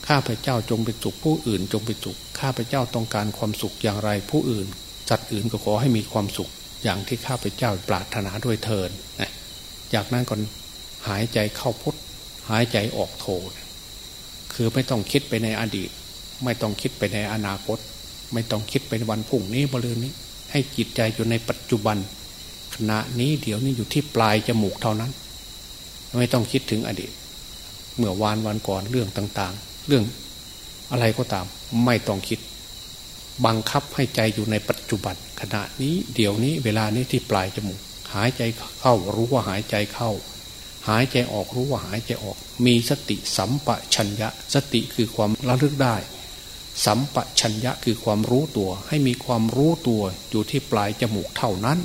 ข้าพเจ้าจงเป็นสุขผู้อื่นจงเป็นสุข ข้าพเจ้าต้องการความสุขอย่างไรผู้อื่น สัตว์อื่นก็ขอให้มีความสุขอย่างที่ข้าพเจ้าปรารถนาด้วยเทินจากนั้นก็หายใจเข้าพุทหายใจออกโทคือไม่ต้องคิดไปในอดีต ไม่ต้องคิดไปในอนาคต ไม่ต้องคิดไปในวันพรุ่งนี้บริเวณนี้ ให้จิตใจอยู่ในปัจจุบัน ขณะนี้เดี๋ยวนี้อยู่ที่ปลายจมูกเท่านั้น ไม่ต้องคิดถึงอดีต เมื่อวานวันก่อนเรื่องต่างๆ เรื่องอะไรก็ตาม ไม่ต้องคิด บังคับให้ใจอยู่ในปัจจุบัน ขณะนี้เดี๋ยวนี้เวลานี้ที่ปลายจมูก หายใจเข้ารู้ว่าหายใจเข้า หายใจออกรู้ว่าหายใจออก มีสติสัมปชัญญะ สติคือความระลึกได้ สัมปชัญญะคือความรู้ตัว ให้มีความรู้ตัวอยู่ที่ปลายจมูกเท่านั้น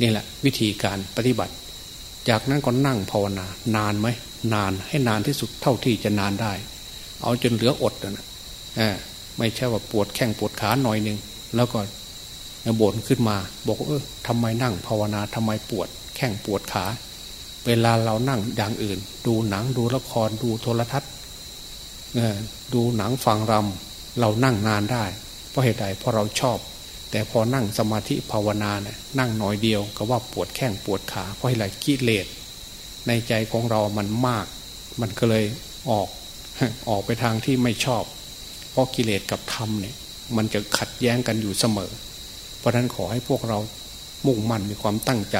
นี่แหละวิธีการปฏิบัติ จากนั้นก็นั่งภาวนานานไหมนานให้นานที่สุดเท่าที่จะนานได้ เอาจนเหลืออดนะ ไม่ใช่ว่าปวดแข้งปวดขาหน่อยหนึ่งแล้วก็บ่นขึ้นมา บอกเออทำไมนั่งภาวนาทำไมปวด แข้งปวดขา เวลาเรานั่งอย่างอื่น ดูหนังดูละครดูโทรทัศน์ดูหนังฟังรำเรานั่งนานได้ เพราะเหตุใดเพราะเราชอบ แต่พอนั่งสมาธิภาวนาเนี่ยนั่งหน่อยเดียวก็ว่าปวดแข้งปวดขา เพราะเหตุใดกิเลสในใจของเรามันมาก มันก็เลยออก ออกไปทางที่ไม่ชอบ เพราะกิเลสกับธรรมเนี่ยมันจะขัดแย้งกันอยู่เสมอ เพราะนั้นขอให้พวกเรามุ่งมั่นมีความตั้งใจ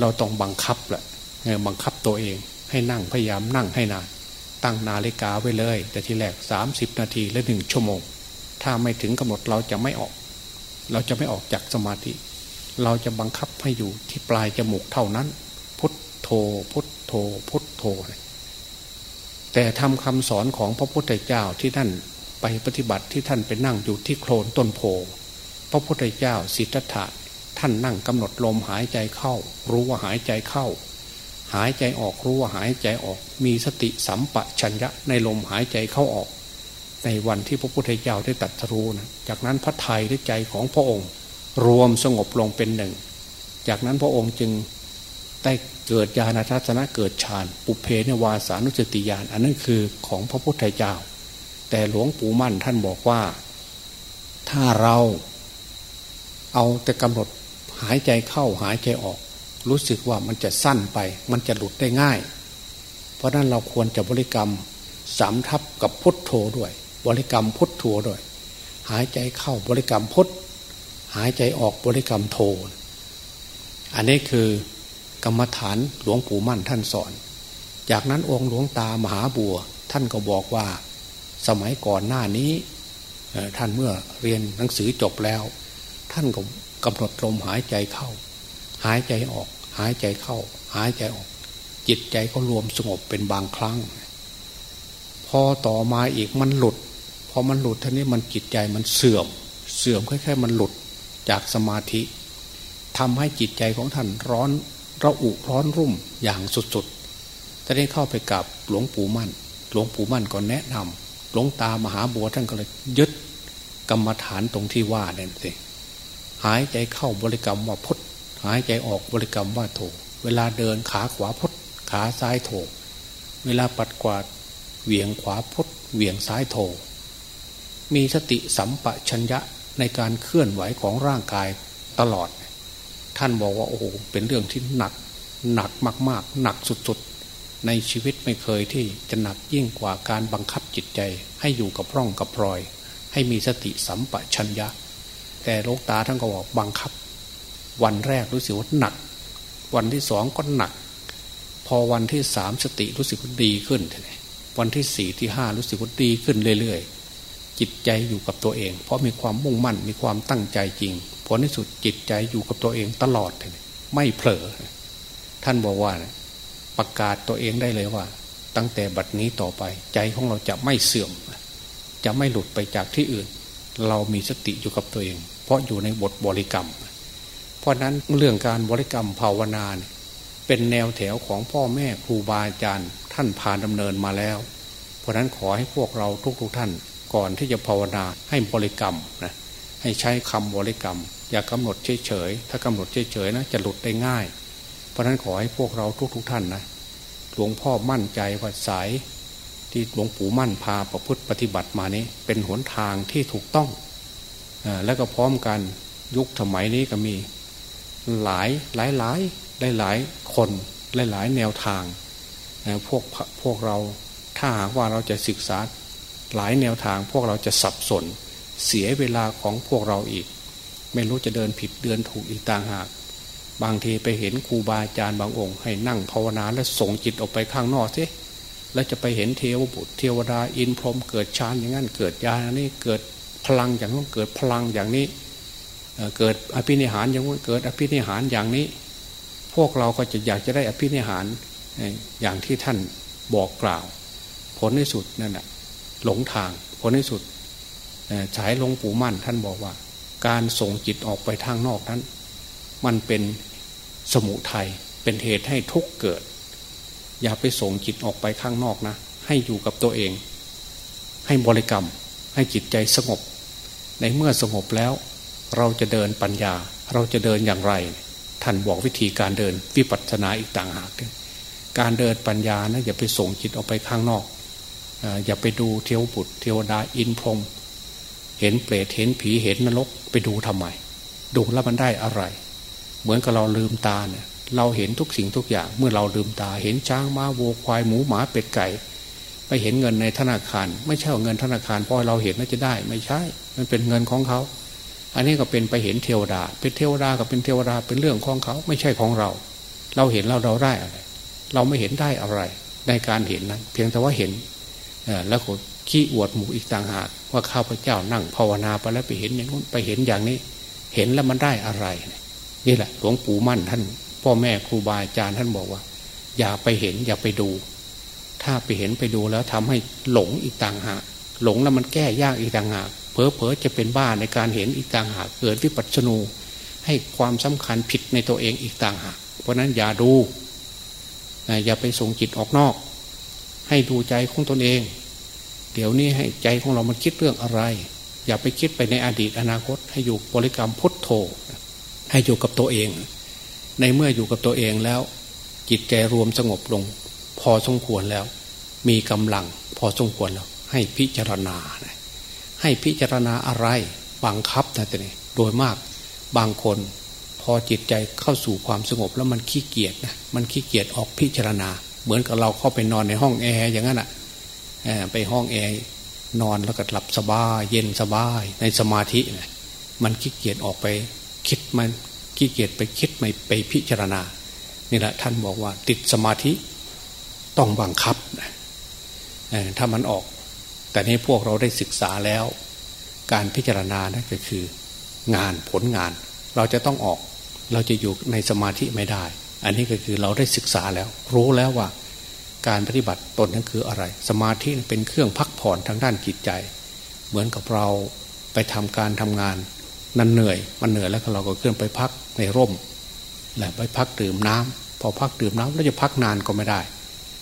เราต้องบังคับแหละบังคับตัวเอง ให้นั่งพยายามนั่งให้นาน ตั้งนาฬิกาไว้เลย แต่ทีแรกสามสิบนาทีและหนึ่งชั่วโมง ถ้าไม่ถึงกำหนดเราจะไม่ออก เราจะไม่ออกจากสมาธิ เราจะบังคับให้อยู่ที่ปลายจมูกเท่านั้น พุทโธพุทโธพุทโธ แต่ทำคำสอนของพระพุทธเจ้าที่ท่าน ไปปฏิบัติที่ท่านไปนั่งอยู่ที่โคลนต้นโพพระพุทธเจ้าสิทธัตถะท่านนั่งกำหนดลมหายใจเข้า รู้ว่าหายใจเข้า หายใจออกรู้ว่าหายใจออก มีสติสัมปชัญญะในลมหายใจเข้าออก ในวันที่พระพุทธเจ้าได้ตัดรู้นะจากนั้นพระไทยด้วยใจของพระองค์ รวมสงบลงเป็นหนึ่ง จากนั้นพระองค์จึงได้เกิดญาณทัศนะเกิดฌานปุเพเนวาสานุสติญาณอันนั้นคือของพระพุทธเจ้า แต่หลวงปู่มั่นท่านบอกว่า ถ้าเราเอาแต่กำหนดหายใจเข้าหายใจออก รู้สึกว่ามันจะสั้นไป มันจะหลุดได้ง่าย เพราะนั้นเราควรจะบริกรรมสามทับกับพุทโธด้วย บริกรรมพุทโธด้วย หายใจเข้าบริกรรมพุทหายใจออกบริกรรมโธอันนี้คือกรรมฐานหลวงปู่มั่นท่านสอน จากนั้นองค์หลวงตามหาบัว ท่านก็บอกว่า สมัยก่อนหน้านี้ท่านเมื่อเรียนหนังสือจบแล้ว ท่านก็กำหนดลมหายใจเข้า หายใจออก หายใจเข้า หายใจออก จิตใจก็รวมสงบเป็นบางครั้ง พอต่อมาอีกมันหลุด พอมันหลุดท่านี้มันจิตใจมันเสื่อม เสื่อมค่ๆมันหลุดจากสมาธิทำให้จิตใจของท่านร้อนระอุร้อนรุ่มอย่างสุดๆท่านได้เข้าไปกับหลวงปู่มั่น หลวงปู่มั่นก็แนะนำ หลวงตามหาบัวท่านก็เลยยึดกรรมฐานตรงที่ว่านั่นสิหายใจเข้าบริกรรมว่าพุทหายใจออกบริกรรมว่าโถ เวลาเดินขาขวาพุทขาซ้ายโถ เวลาปัดกวาดเหวี่ยงขวาพุทเหวี่ยงซ้ายโถ มีสติสัมปชัญญะในการเคลื่อนไหวของร่างกายตลอด ท่านบอกว่าโอ้โหเป็นเรื่องที่หนัก หนักมาก ๆ หนักสุดๆ ในชีวิตไม่เคยที่จะหนักยิ่งกว่าการบังคับจิตใจ ให้อยู่กับร่องกับรอย ให้มีสติสัมปชัญญะ แต่โลกตาท่านก็บอกบังคับ วันแรกรู้สึกว่าหนัก วันที่สองก็หนัก พอวันที่สามสติรู้สึกว่าดีขึ้นวันที่สี่ที่ห้ารู้สึกว่าดีขึ้นเรื่อยๆจิตใจอยู่กับตัวเอง เพราะมีความมุ่งมั่นมีความตั้งใจจริงผลที่สุดจิตใจอยู่กับตัวเองตลอดไม่เผลอท่านบอกว่า ประกาศตัวเองได้เลยว่า ตั้งแต่บัดนี้ต่อไป ใจของเราจะไม่เสื่อม จะไม่หลุดไปจากที่อื่น เรามีสติอยู่กับตัวเอง เพราะอยู่ในบทบริกรรม เพราะนั้นเรื่องการบริกรรมภาวนาเป็นแนวแถวของพ่อแม่ครูบาอาจารย์ท่านผ่านดำเนินมาแล้ว เพราะนั้นขอให้พวกเราทุกๆทท่านก่อนที่จะภาวนาให้บริกรรมนะให้ใช้คำบริกรรม อย่ากำหนดเฉยๆถ้ากำหนดเฉยๆนะจะหลุดได้ง่าย ราะนั้นขอให้พวกเราทุกๆทท่านนะหลวงพ่อมั่นใจว่าสายที่หลวงปู่มั่นพาประพฤติปฏิบัติมานี้ เป็นหนทางที่ถูกต้องอแล้วก็พร้อมกันยุคสมัยนี้ก็มีหลายหลายหลายหลายหลายคนหลายหลายแนวทางพวกพวกเราถ้าหากว่าเราจะศึกษาหลายแนวทาง พวกเราจะสับสนเสียเวลาของพวกเราอีก ไม่รู้จะเดินผิดเดินถูกอีกต่างหาก บางทีไปเห็นครูบาอาจารย์บางองค์ ให้นั่งภาวนาแล้วส่งจิตออกไปข้างนอกสิแล้วจะไปเห็นเทวบุตรเทวดาอินพรหมเกิดฌานอย่างนั้น เกิดญาณนี้เกิดพลังอย่างนั้นเกิดพลังอย่างนี้เกิดอภินิหารอย่างนั้นเกิดอภินิหารอย่างนี้ พวกเราก็จะอยากจะได้อภินิหารอย่างที่ท่านบอกกล่าว ผลในสุดนั่นแหะหลงทางผลในสุดฉายหลวงปู่มั่นท่านบอกว่า การส่งจิตออกไปทางนอกนั้น มันเป็น สมุทัยเป็นเหตุให้ทุกเกิด อย่าไปส่งจิตออกไปข้างนอกนะ ให้อยู่กับตัวเอง ให้บริกรรม ให้จิตใจสงบ ในเมื่อสงบแล้ว เราจะเดินปัญญา เราจะเดินอย่างไร ท่านบอกวิธีการเดินวิปัสสนาอีกต่างหากการเดินปัญญานะอย่าไปส่งจิตออกไปข้างนอกอย่าไปดูเทวบุตรเทวดาอินพรมเห็นเปรตเห็นผีเห็นนรกไปดูทำไม ดูแล้วมันได้อะไร เหมือนกับเราลืมตาเนี่ยเราเห็นทุกสิ่งทุกอย่าง เมื่อเราลืมตา เห็นช้างม้าวัวควายหมูหมาเป็ดไก่ไปเห็นเงินในธนาคาร ไม่ใช่เงินธนาคารเพราะเราเห็นน่าจะได้ ไม่ใช่ มันเป็นเงินของเขา อันนี้ก็เป็นไปเห็นเทวดา เป็นเทวดากับเป็นเทวดาเป็นเรื่องของเขา ไม่ใช่ของเรา เราเห็นเราเราได้อะไร เราไม่เห็นได้อะไร ในการเห็นนั้น เพียงแต่ว่าเห็นแล้วก็ขี้อวดหมูอีกต่างหากว่าข้าพเจ้านั่งภาวนาไปแล้วไปเห็นอย่างนู้นไปเห็นอย่างนี้ เห็นแล้วมันได้อะไร นี่แหละ หลวงปู่มั่นท่าน พ่อแม่ครูบาอาจารย์ท่านบอกว่า อย่าไปเห็นอย่าไปดู ถ้าไปเห็นไปดูแล้วทำให้หลงอีกต่างหากหลงแล้วมันแก้ยากอีกต่างหากเพอเพอจะเป็นบ้าในการเห็นอีกต่างหากเกิดวิปัสสนูให้ความสำคัญผิดในตัวเองอีกต่างหาก เพราะนั้นอย่าดูอย่าไปส่งจิตออกนอก ให้ดูใจของตนเอง เดี๋ยวนี้ให้ใจของเรามันคิดเรื่องอะไร อย่าไปคิดไปในอดีตอนาคต ให้อยู่บริกรรมพุทโธ ให้อยู่กับตัวเอง ในเมื่ออยู่กับตัวเองแล้ว จิตใจรวมสงบลง พอสมควรแล้ว มีกำลังพอสมควรแล้ว ให้พิจารณา ให้พิจารณาอะไรบังคับนะแต่นี่โดยมากบางคน พอจิตใจเข้าสู่ความสงบแล้วมันขี้เกียจนะมันขี้เกียจออกพิจารณา เหมือนกับเราเข้าไปนอนในห้องแอร์อย่างนั้นอะไปห้องแอร์นอนแล้วก็หลับสบายเย็นสบายในสมาธินะมันขี้เกียจออกไป คิดมันขี้เกียจไปคิดไม่ไปพิจารณานี่แหละท่านบอกว่าติดสมาธิต้องบังคับถ้ามันออก แต่นี้พวกเราได้ศึกษาแล้ว การพิจารณานั่นก็คือ งานผลงาน เราจะต้องออก เราจะอยู่ในสมาธิไม่ได้ อันนี้ก็คือเราได้ศึกษาแล้ว รู้แล้วว่า การปฏิบัติตนนั้นคืออะไร สมาธิเป็นเครื่องพักผ่อนทางด้านจิตใจ เหมือนกับเราไปทำการทำงาน นั่นเหนื่อย มันเหนื่อยแล้วเราก็เคลื่อนไปพักในร่มแหละไปพักดื่มน้ำพอพักดื่มน้ำแล้วจะพักนานก็ไม่ได้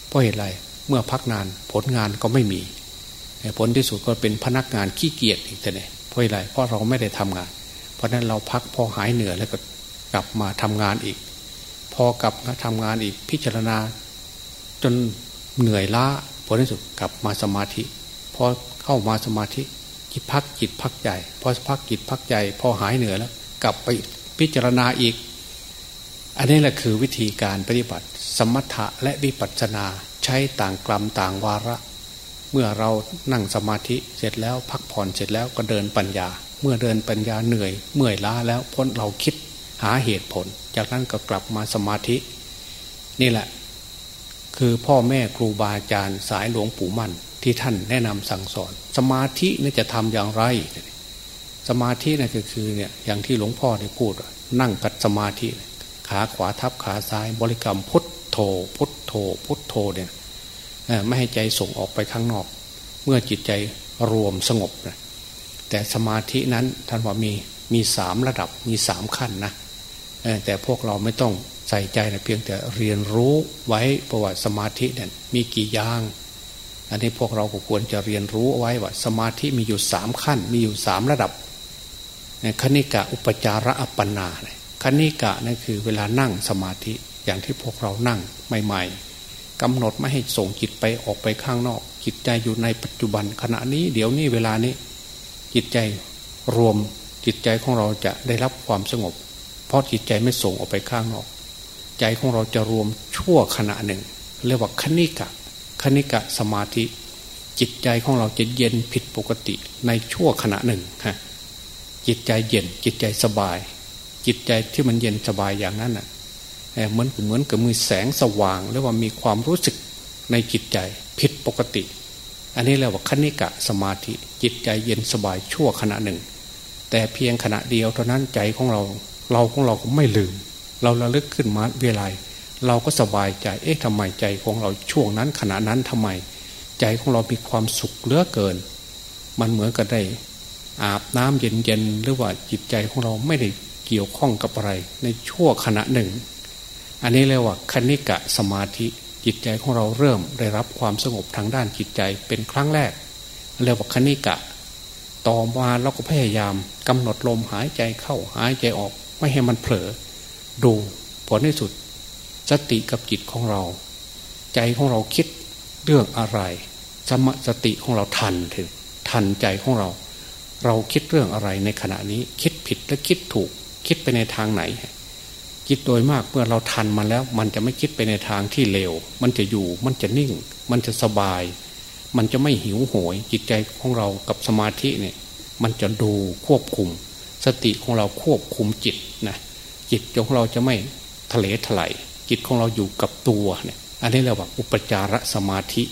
เพราะเหตุไร เมื่อพักนานผลงานก็ไม่มีผลที่สุดก็เป็นพนักงานขี้เกียจอีกแต่เนี่ยเพราะอะไร เพราะเราไม่ได้ทำงาน เพราะนั้นเราพักพอหายเหนื่อยแล้วก็กลับมาทำงานอีก พอกลับมาทำงานอีกพิจารณา จนเหนื่อยล้าผลที่สุดกลับมาสมาธิพอเข้ามาสมาธิ พักจิตพักใจพอพักจิตพักใจ พอหายเหนื่อยแล้ว กลับไปพิจารณาอีก อันนี้แหละคือวิธีการปฏิบัติ สมถะและวิปัสสนาใช้ต่างกลัมต่างวาระ เมื่อเรานั่งสมาธิเสร็จแล้วพักผ่อนเสร็จแล้วก็เดินปัญญา เมื่อเดินปัญญาเหนื่อย เมื่อยล้าแล้วพ้นเราคิดหาเหตุผล จากนั้นก็กลับมาสมาธิ นี่แหละ คือพ่อแม่ครูบาอาจารย์สายหลวงปู่มั่น ที่ท่านแนะนำสั่งสอน สมาธินี่จะทำอย่างไร สมาธินี่ก็คือเนี่ยอย่างที่หลวงพ่อได้พูด นั่งกัดสมาธิ ขาขวาทับขาซ้าย บริกรรมพุทโธพุทโธพุทโธเนี่ยไม่ให้ใจส่งออกไปข้างนอก เมื่อจิตใจรวมสงบนะแต่สมาธินั้นท่านว่ามีมีสามระดับมีสามขั้นนะแต่พวกเราไม่ต้องใส่ใจนะเพียงแต่เรียนรู้ไว้ประวัติสมาธิเนี่ยมีกี่อย่าง อันนี้พวกเราก็ควรจะเรียนรู้ไว้ว่า สมาธิมีอยู่สามขั้น มีอยู่สามระดับคณิกะอุปจาระอัปปนาคณิกะนั่นคือเวลานั่งสมาธิอย่างที่พวกเรานั่งใหม่ ๆกำหนดไม่ให้ส่งจิตไปออกไปข้างนอก จิตใจอยู่ในปัจจุบันขณะนี้เดี๋ยวนี้เวลานี้ จิตใจรวมจิตใจของเราจะได้รับความสงบ เพราะจิตใจไม่ส่งออกไปข้างนอก ใจของเราจะรวมชั่วขณะหนึ่ง เรียกว่าคณิกะ ณิกะสมาธิ จิตใจของเราจะเย็นผิดปกติในชั่วขณะหนึ่งฮะจิตใจเย็นจิตใจสบาย จิตใจที่มันเย็นสบายอย่างนั้นน่ะเหมือนเหมือนกับมือแสงสว่างหรือว่ามีความรู้สึกในจิตใจผิดปกติ อันนี้เรียกว่าคณิกะสมาธิ จิตใจเย็นสบายชั่วขณะหนึ่ง แต่เพียงขณะเดียวเท่านั้นใจของเรา เราของเราก็ไม่ลืม เราระลึกขึ้นมาเวลา เราก็สบายใจ เอ๊ะทำไมใจของเราช่วงนั้นขณะนั้นทำไม ใจของเรามีความสุขเหลือเกิน มันเหมือนกับได้ อาบน้ำเย็นๆหรือว่าจิตใจของเราไม่ได้เกี่ยวข้องกับอะไร ในชั่วขณะหนึ่ง อันนี้เรียกว่าคณิกะสมาธิจิตใจของเราเริ่มได้รับความสงบทางด้านจิตใจเป็นครั้งแรก เรียกว่าคณิกะ ต่อมาเราก็พยายามกำหนดลมหายใจเข้าหายใจออก ไม่ให้มันเผลอดูผลที่สุด สติกับจิตของเรา ใจของเราคิดเรื่องอะไร สมสติของเราทันถึงทันใจของเรา เราคิดเรื่องอะไรในขณะนี้คิดผิดและคิดถูก คิดไปในทางไหน คิดโดยมากเมื่อเราทันมันแล้ว มันจะไม่คิดไปในทางที่เลวมันจะอยู่มันจะนิ่ง มันจะสบาย มันจะไม่หิวโหย จิตใจของเรากับสมาธิเนี่ย มันจะดูควบคุม สติของเราควบคุมจิตนะจิตของเราจะไม่ทะเลถลาย จิตของเราอยู่กับตัวเนี่ยอันนี้เรียกว่าอุปจารสมาธิ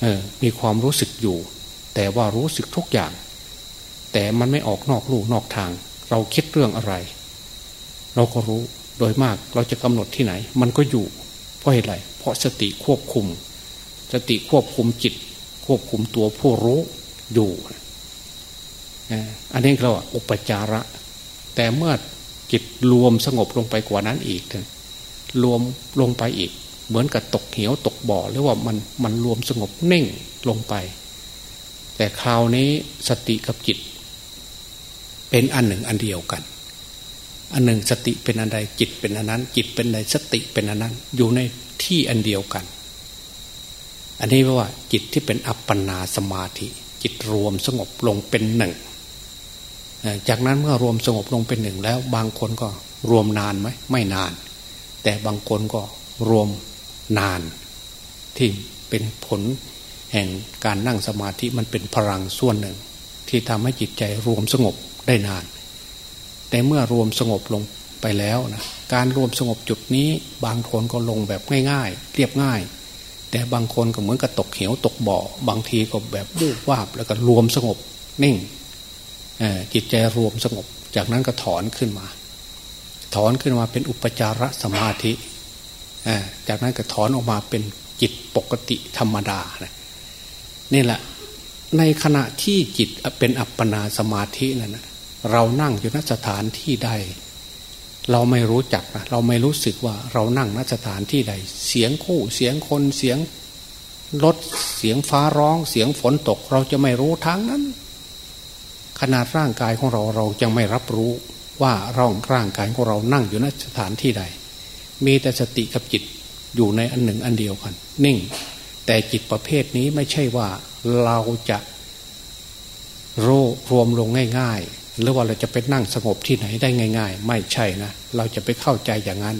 เออมีความรู้สึกอยู่ แต่ว่ารู้สึกทุกอย่าง แต่มันไม่ออกนอกลูกนอกทาง เราคิดเรื่องอะไร เราก็รู้โดยมากเราจะกำหนดที่ไหน มันก็อยู่ เพราะเหตุไรเพราะสติควบคุม สติควบคุมจิต ควบคุมตัวผู้รู้อยู่อันนี้เราอุปจาระ แต่เมื่อ จิตรวมสงบลงไปกว่านั้นอีกรวมลงไปอีก เหมือนกับตกเหวตกบ่อหรือว่ามันมันรวมสงบเน่งลงไป แต่คราวนี้สติกับจิต เป็นอันหนึ่งอันเดียวกัน อันหนึ่งสติเป็นอันใดจิตเป็นอันนั้น จิตเป็นใดสติเป็นอันนั้น อยู่ในที่อันเดียวกัน อันนี้แปลว่าจิตที่เป็นอัปปนาสมาธิ จิตรวมสงบลงเป็นหนึ่ง จากนั้นเมื่อรวมสงบลงเป็นหนึ่งแล้ว บางคนก็รวมนานไหมไม่นาน แต่บางคนก็รวมนาน ที่เป็นผลแห่งการนั่งสมาธิมันเป็นพลังส่วนหนึ่ง ที่ทำให้จิตใจรวมสงบได้นาน แต่เมื่อรวมสงบลงไปแล้วนะการรวมสงบจุดนี้บางคนก็ลงแบบง่ายๆ เรียบง่าย แต่บางคนก็เหมือนกับตกเหวตกบ่อบางทีก็แบบบูบวาบแล้วก็รวมสงบนิ่ง จิตใจรวมสงบ จากนั้นก็ถอนขึ้นมา ถอนขึ้นมาเป็นอุปจารสมาธิจากนั้นก็ถอนออกมาเป็นจิตปกติธรรมดานะนี่แหละในขณะที่จิตเป็นอัปปนาสมาธินั่นนะเรานั่งอยู่ณสถานที่ใด เราไม่รู้จักนะเราไม่รู้สึกว่าเรานั่งณสถานที่ใด เสียงคู่เสียงคนเสียงรถเสียงฟ้าร้อง เสียงฝนตก เราจะไม่รู้ทั้งนั้น ขนาดร่างกายของเราเรายังไม่รับรู้ว่าร่างร่างกายของเรานั่งอยู่ณสถานที่ใด มีแต่สติกับจิตอยู่ในอันหนึ่งอันเดียวกัน นิ่ง แต่จิตประเภทนี้ไม่ใช่ว่าเราจะโรรวมลงง่าย ๆ หรือว่าเราจะไปนั่งสงบที่ไหนได้ง่าย ๆ ไม่ใช่นะเราจะไปเข้าใจอย่างนั้น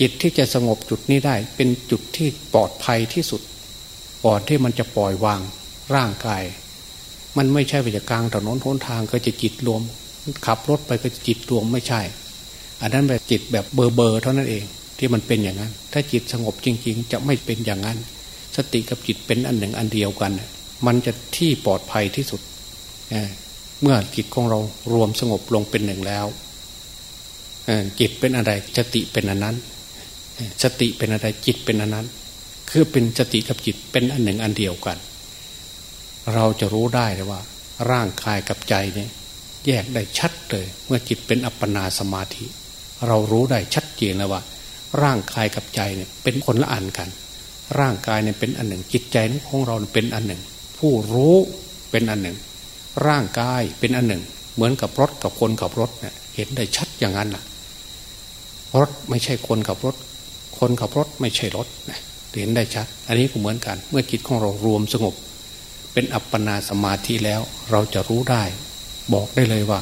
จิตที่จะสงบจุดนี้ได้ เป็นจุดที่ปลอดภัยที่สุดก่อนที่มันจะปล่อยวางร่างกาย มันไม่ใช่ไปจากกลางถนนทนทางก็จะจิตรวม ขับรถไปก็จิตรวมไม่ใช่ อันนั้นแบบจิตแบบเบอร์เบอร์เท่านั้นเองที่มันเป็นอย่างนั้น ถ้าจิตสงบจริง ๆ จะไม่เป็นอย่างนั้น สติกับจิตเป็นอันหนึ่งอันเดียวกัน มันจะที่ปลอดภัยที่สุดเมื่อจิตของเรารวมสงบลงเป็นหนึ่งแล้วจิตเป็นอะไรสติเป็นอันนั้น สติเป็นอะไรจิตเป็นอันนั้น คือเป็นสติกับจิตเป็นอันหนึ่งอันเดียวกัน เราจะรู้ได้เลยว่า ร่างกายกับใจเนี่ยแยกได้ชัดเลย เมื่อจิตเป็นอัปปนาสมาธิ เรารู้ได้ชัดเจนแล้วว่า ร่างกายกับใจเนี่ยเป็นคนละอันกัน ร่างกายเนี่ยเป็นอันหนึ่ง จิตใจของเราเป็นอันหนึ่ง ผู้รู้เป็นอันหนึ่ง ร่างกายเป็นอันหนึ่ง เหมือนกับรถกับคนขับรถเนี่ยเห็นได้ชัดอย่างนั้นนะรถไม่ใช่คนขับรถ คนขับรถไม่ใช่รถเห็นได้ชัด อันนี้ก็เหมือนกัน เมื่อจิตของเรารวมสงบ เป็นอัปปนาสมาธิแล้วเราจะรู้ได้ บอกได้เลยว่า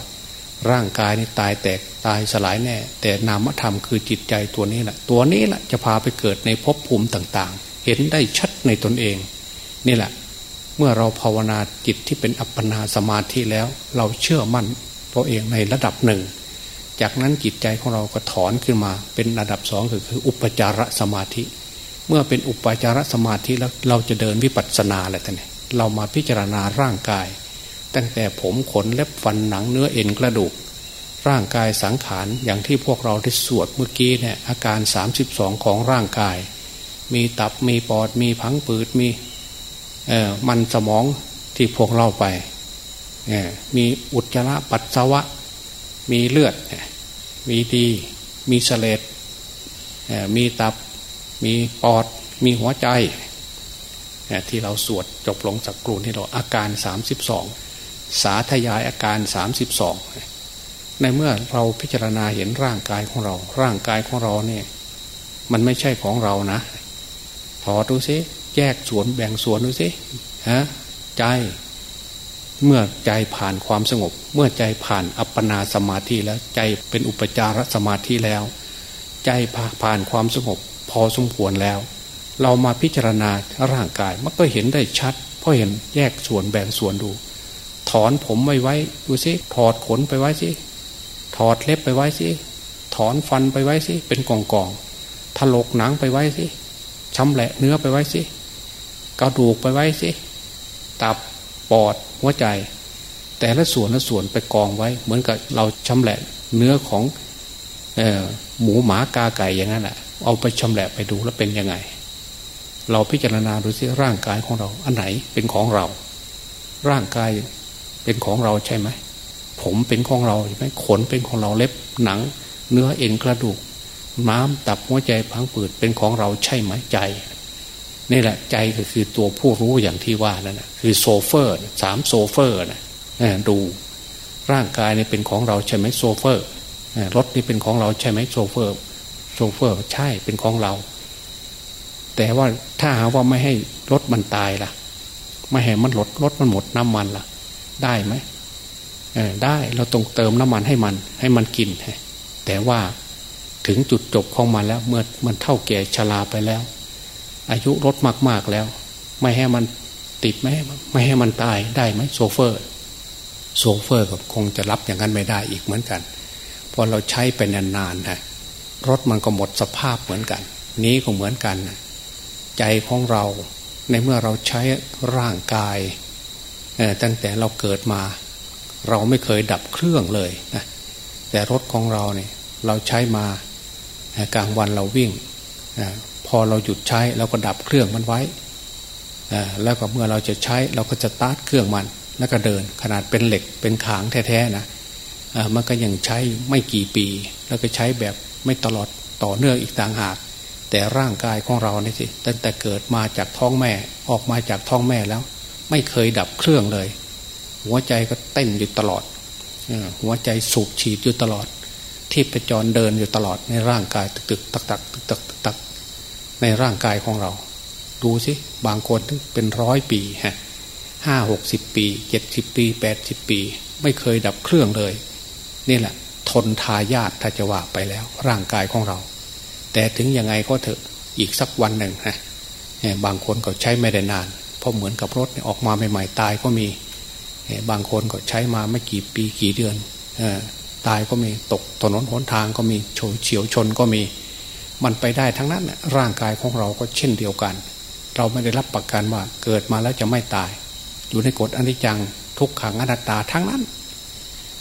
ร่างกายนี่ตายแตกตายสลายแน่ แต่นามธรรมคือจิตใจตัวนี้แหละตัวนี้แหละจะพาไปเกิดในภพภูมิต่างๆ เห็นได้ชัดในตนเอง นี่แหละ เมื่อเราภาวนาจิตที่เป็นอัปปนาสมาธิแล้ว เราเชื่อมั่นตัวเองในระดับหนึ่ง จากนั้นจิตใจของเราก็ถอนขึ้นมา เป็นระดับสองคือคืออุปจารสมาธิ เมื่อเป็นอุปจารสมาธิแล้วเราจะเดินวิปัสสนาอะไรต่างๆ เรามาพิจารณาร่างกาย ตั้งแต่ผมขนเล็บฟันหนังเนื้อเอ็นกระดูก ร่างกายสังขารอย่างที่พวกเราได้สวดเมื่อกี้เนี่ยอาการ 32 ของร่างกาย มีตับมีปอดมีพังผืดมีมันสมองที่พวกเราไป มีอุจจาระปัสสาวะ มีเลือด มีดี มีเสลดมีตับ มีปอด มีหัวใจ ที่เราสวดจบลงจากกรูนี่เราอาการ 32 สาธยายอาการ 32 ในเมื่อเราพิจารณาเห็นร่างกายของเรา ร่างกายของเราเนี่ยมันไม่ใช่ของเรานะ ถอดดูสิแยกส่วนแบ่งส่วนดูสิฮะใจเมื่อใจผ่านความสงบ เมื่อใจผ่านอัปปนาสมาธิแล้วใจเป็นอุปจารสมาธิแล้ว ใจผ่านความสงบพอสมควรแล้ว เรามาพิจารณาร่างกายมันก็เห็นได้ชัด เพราะเห็นแยกส่วนแบ่งส่วนดู ถอนผมไว้ไว้ดูสิถอดขนไปไว้สิถอดเล็บไปไว้สิถอนฟันไปไว้สิเป็นกองกองถลกหนังไปไว้สิชำแหละเนื้อไปไว้สิกระดูกไปไว้สิตับปอดหัวใจ แต่ละส่วนละส่วนไปกองไว้ เหมือนกับเราชำแหละเนื้อของออหมูหมากาไก่อย่างนั้นแหละเอาไปชำแหละไปดูแล้วเป็นยังไง เราพิจารณาดูสิร่างกายของเรา อันไหนเป็นของเรา ร่างกายเป็นของเราใช่ไหมผมเป็นของเราใช่ไหมขนเป็นของเราเล็บหนัง เนื้อเอ็นกระดูก ม้ามตับหัวใจพังผืดเป็นของเราใช่ไหมใจนี่แหละใจก็คือตัวผู้รู้อย่างที่ว่านั่นนะคือโชเฟอร์สามโชเฟอร์นะดูร่างกายเนี่ยเป็นของเราใช่ไหมโชเฟอร์รถนี่เป็นของเราใช่ไหมโชเฟอร์โซเฟอร์ใช่เป็นของเรา แต่ว่าถ้าหาว่าไม่ให้รถมันตายล่ะ ไม่ให้มันลดรถมันหมดน้ำมันล่ะ ได้ไหมเออได้เราต้องเติมน้ำมันให้มัน ให้มันกินแต่ว่าถึงจุดจบของมันแล้ว เมื่อมันเฒ่าแก่ชราไปแล้ว อายุรถมากๆแล้ว ไม่ให้มันติดไม่ให้ไม่ให้มันตายได้ไหมโซเฟอร์ โซเฟอร์ก็คงจะรับอย่างนั้นไม่ได้อีกเหมือนกันพอเราใช้ไปนานๆนะรถมันก็หมดสภาพเหมือนกัน นี้ก็เหมือนกัน ใจของเรา ในเมื่อเราใช้ร่างกาย ตั้งแต่เราเกิดมา เราไม่เคยดับเครื่องเลยนะแต่รถของเราเนี่ยเราใช้มากลางวันเราวิ่ง พอเราหยุดใช้เราก็ดับเครื่องมันไว้ แล้วก็เมื่อเราจะใช้เราก็จะตาร์ทเครื่องมัน แล้วก็เดินขนาดเป็นเหล็กเป็นขางแท้ๆนะมันก็ยังใช้ไม่กี่ปี แล้วก็ใช้แบบไม่ตลอดต่อเนื่องอีกต่างหาก แต่ร่างกายของเราเนี่ยสิตั้งแต่เกิดมาจากท้องแม่ออกมาจากท้องแม่แล้ว ไม่เคยดับเครื่องเลย หัวใจก็เต้นอยู่ตลอดหัวใจสูบฉีดอยู่ตลอด ที่ไปจรเดินอยู่ตลอดในร่างกายตึกตึกตักตักตึกตักตักในร่างกายของเรา ดูสิบางคนเป็นร้อยปีฮะห้าหกสิบปีเจ็ดสิบปีแปดสิบปี ไม่เคยดับเครื่องเลย นี่แหละ ทนทายาทถ้าจะว่าไปแล้ว ร่างกายของเรา แต่ถึงยังไงก็เถอะอีกสักวันหนึ่งฮะบางคนก็ใช้ไม่ได้นาน เพราะเหมือนกับรถออกมาใหม่ๆตายก็มี บางคนก็ใช้มาไม่กี่ปีกี่เดือนตายก็มีตกถนนหนทางก็มีโฉเฉียวชนก็มี มันไปได้ทั้งนั้นร่างกายของเราก็เช่นเดียวกัน เราไม่ได้รับประกันว่าเกิดมาแล้วจะไม่ตาย อยู่ในกฎอนิจจังทุกขังอนัตตาทั้งนั้น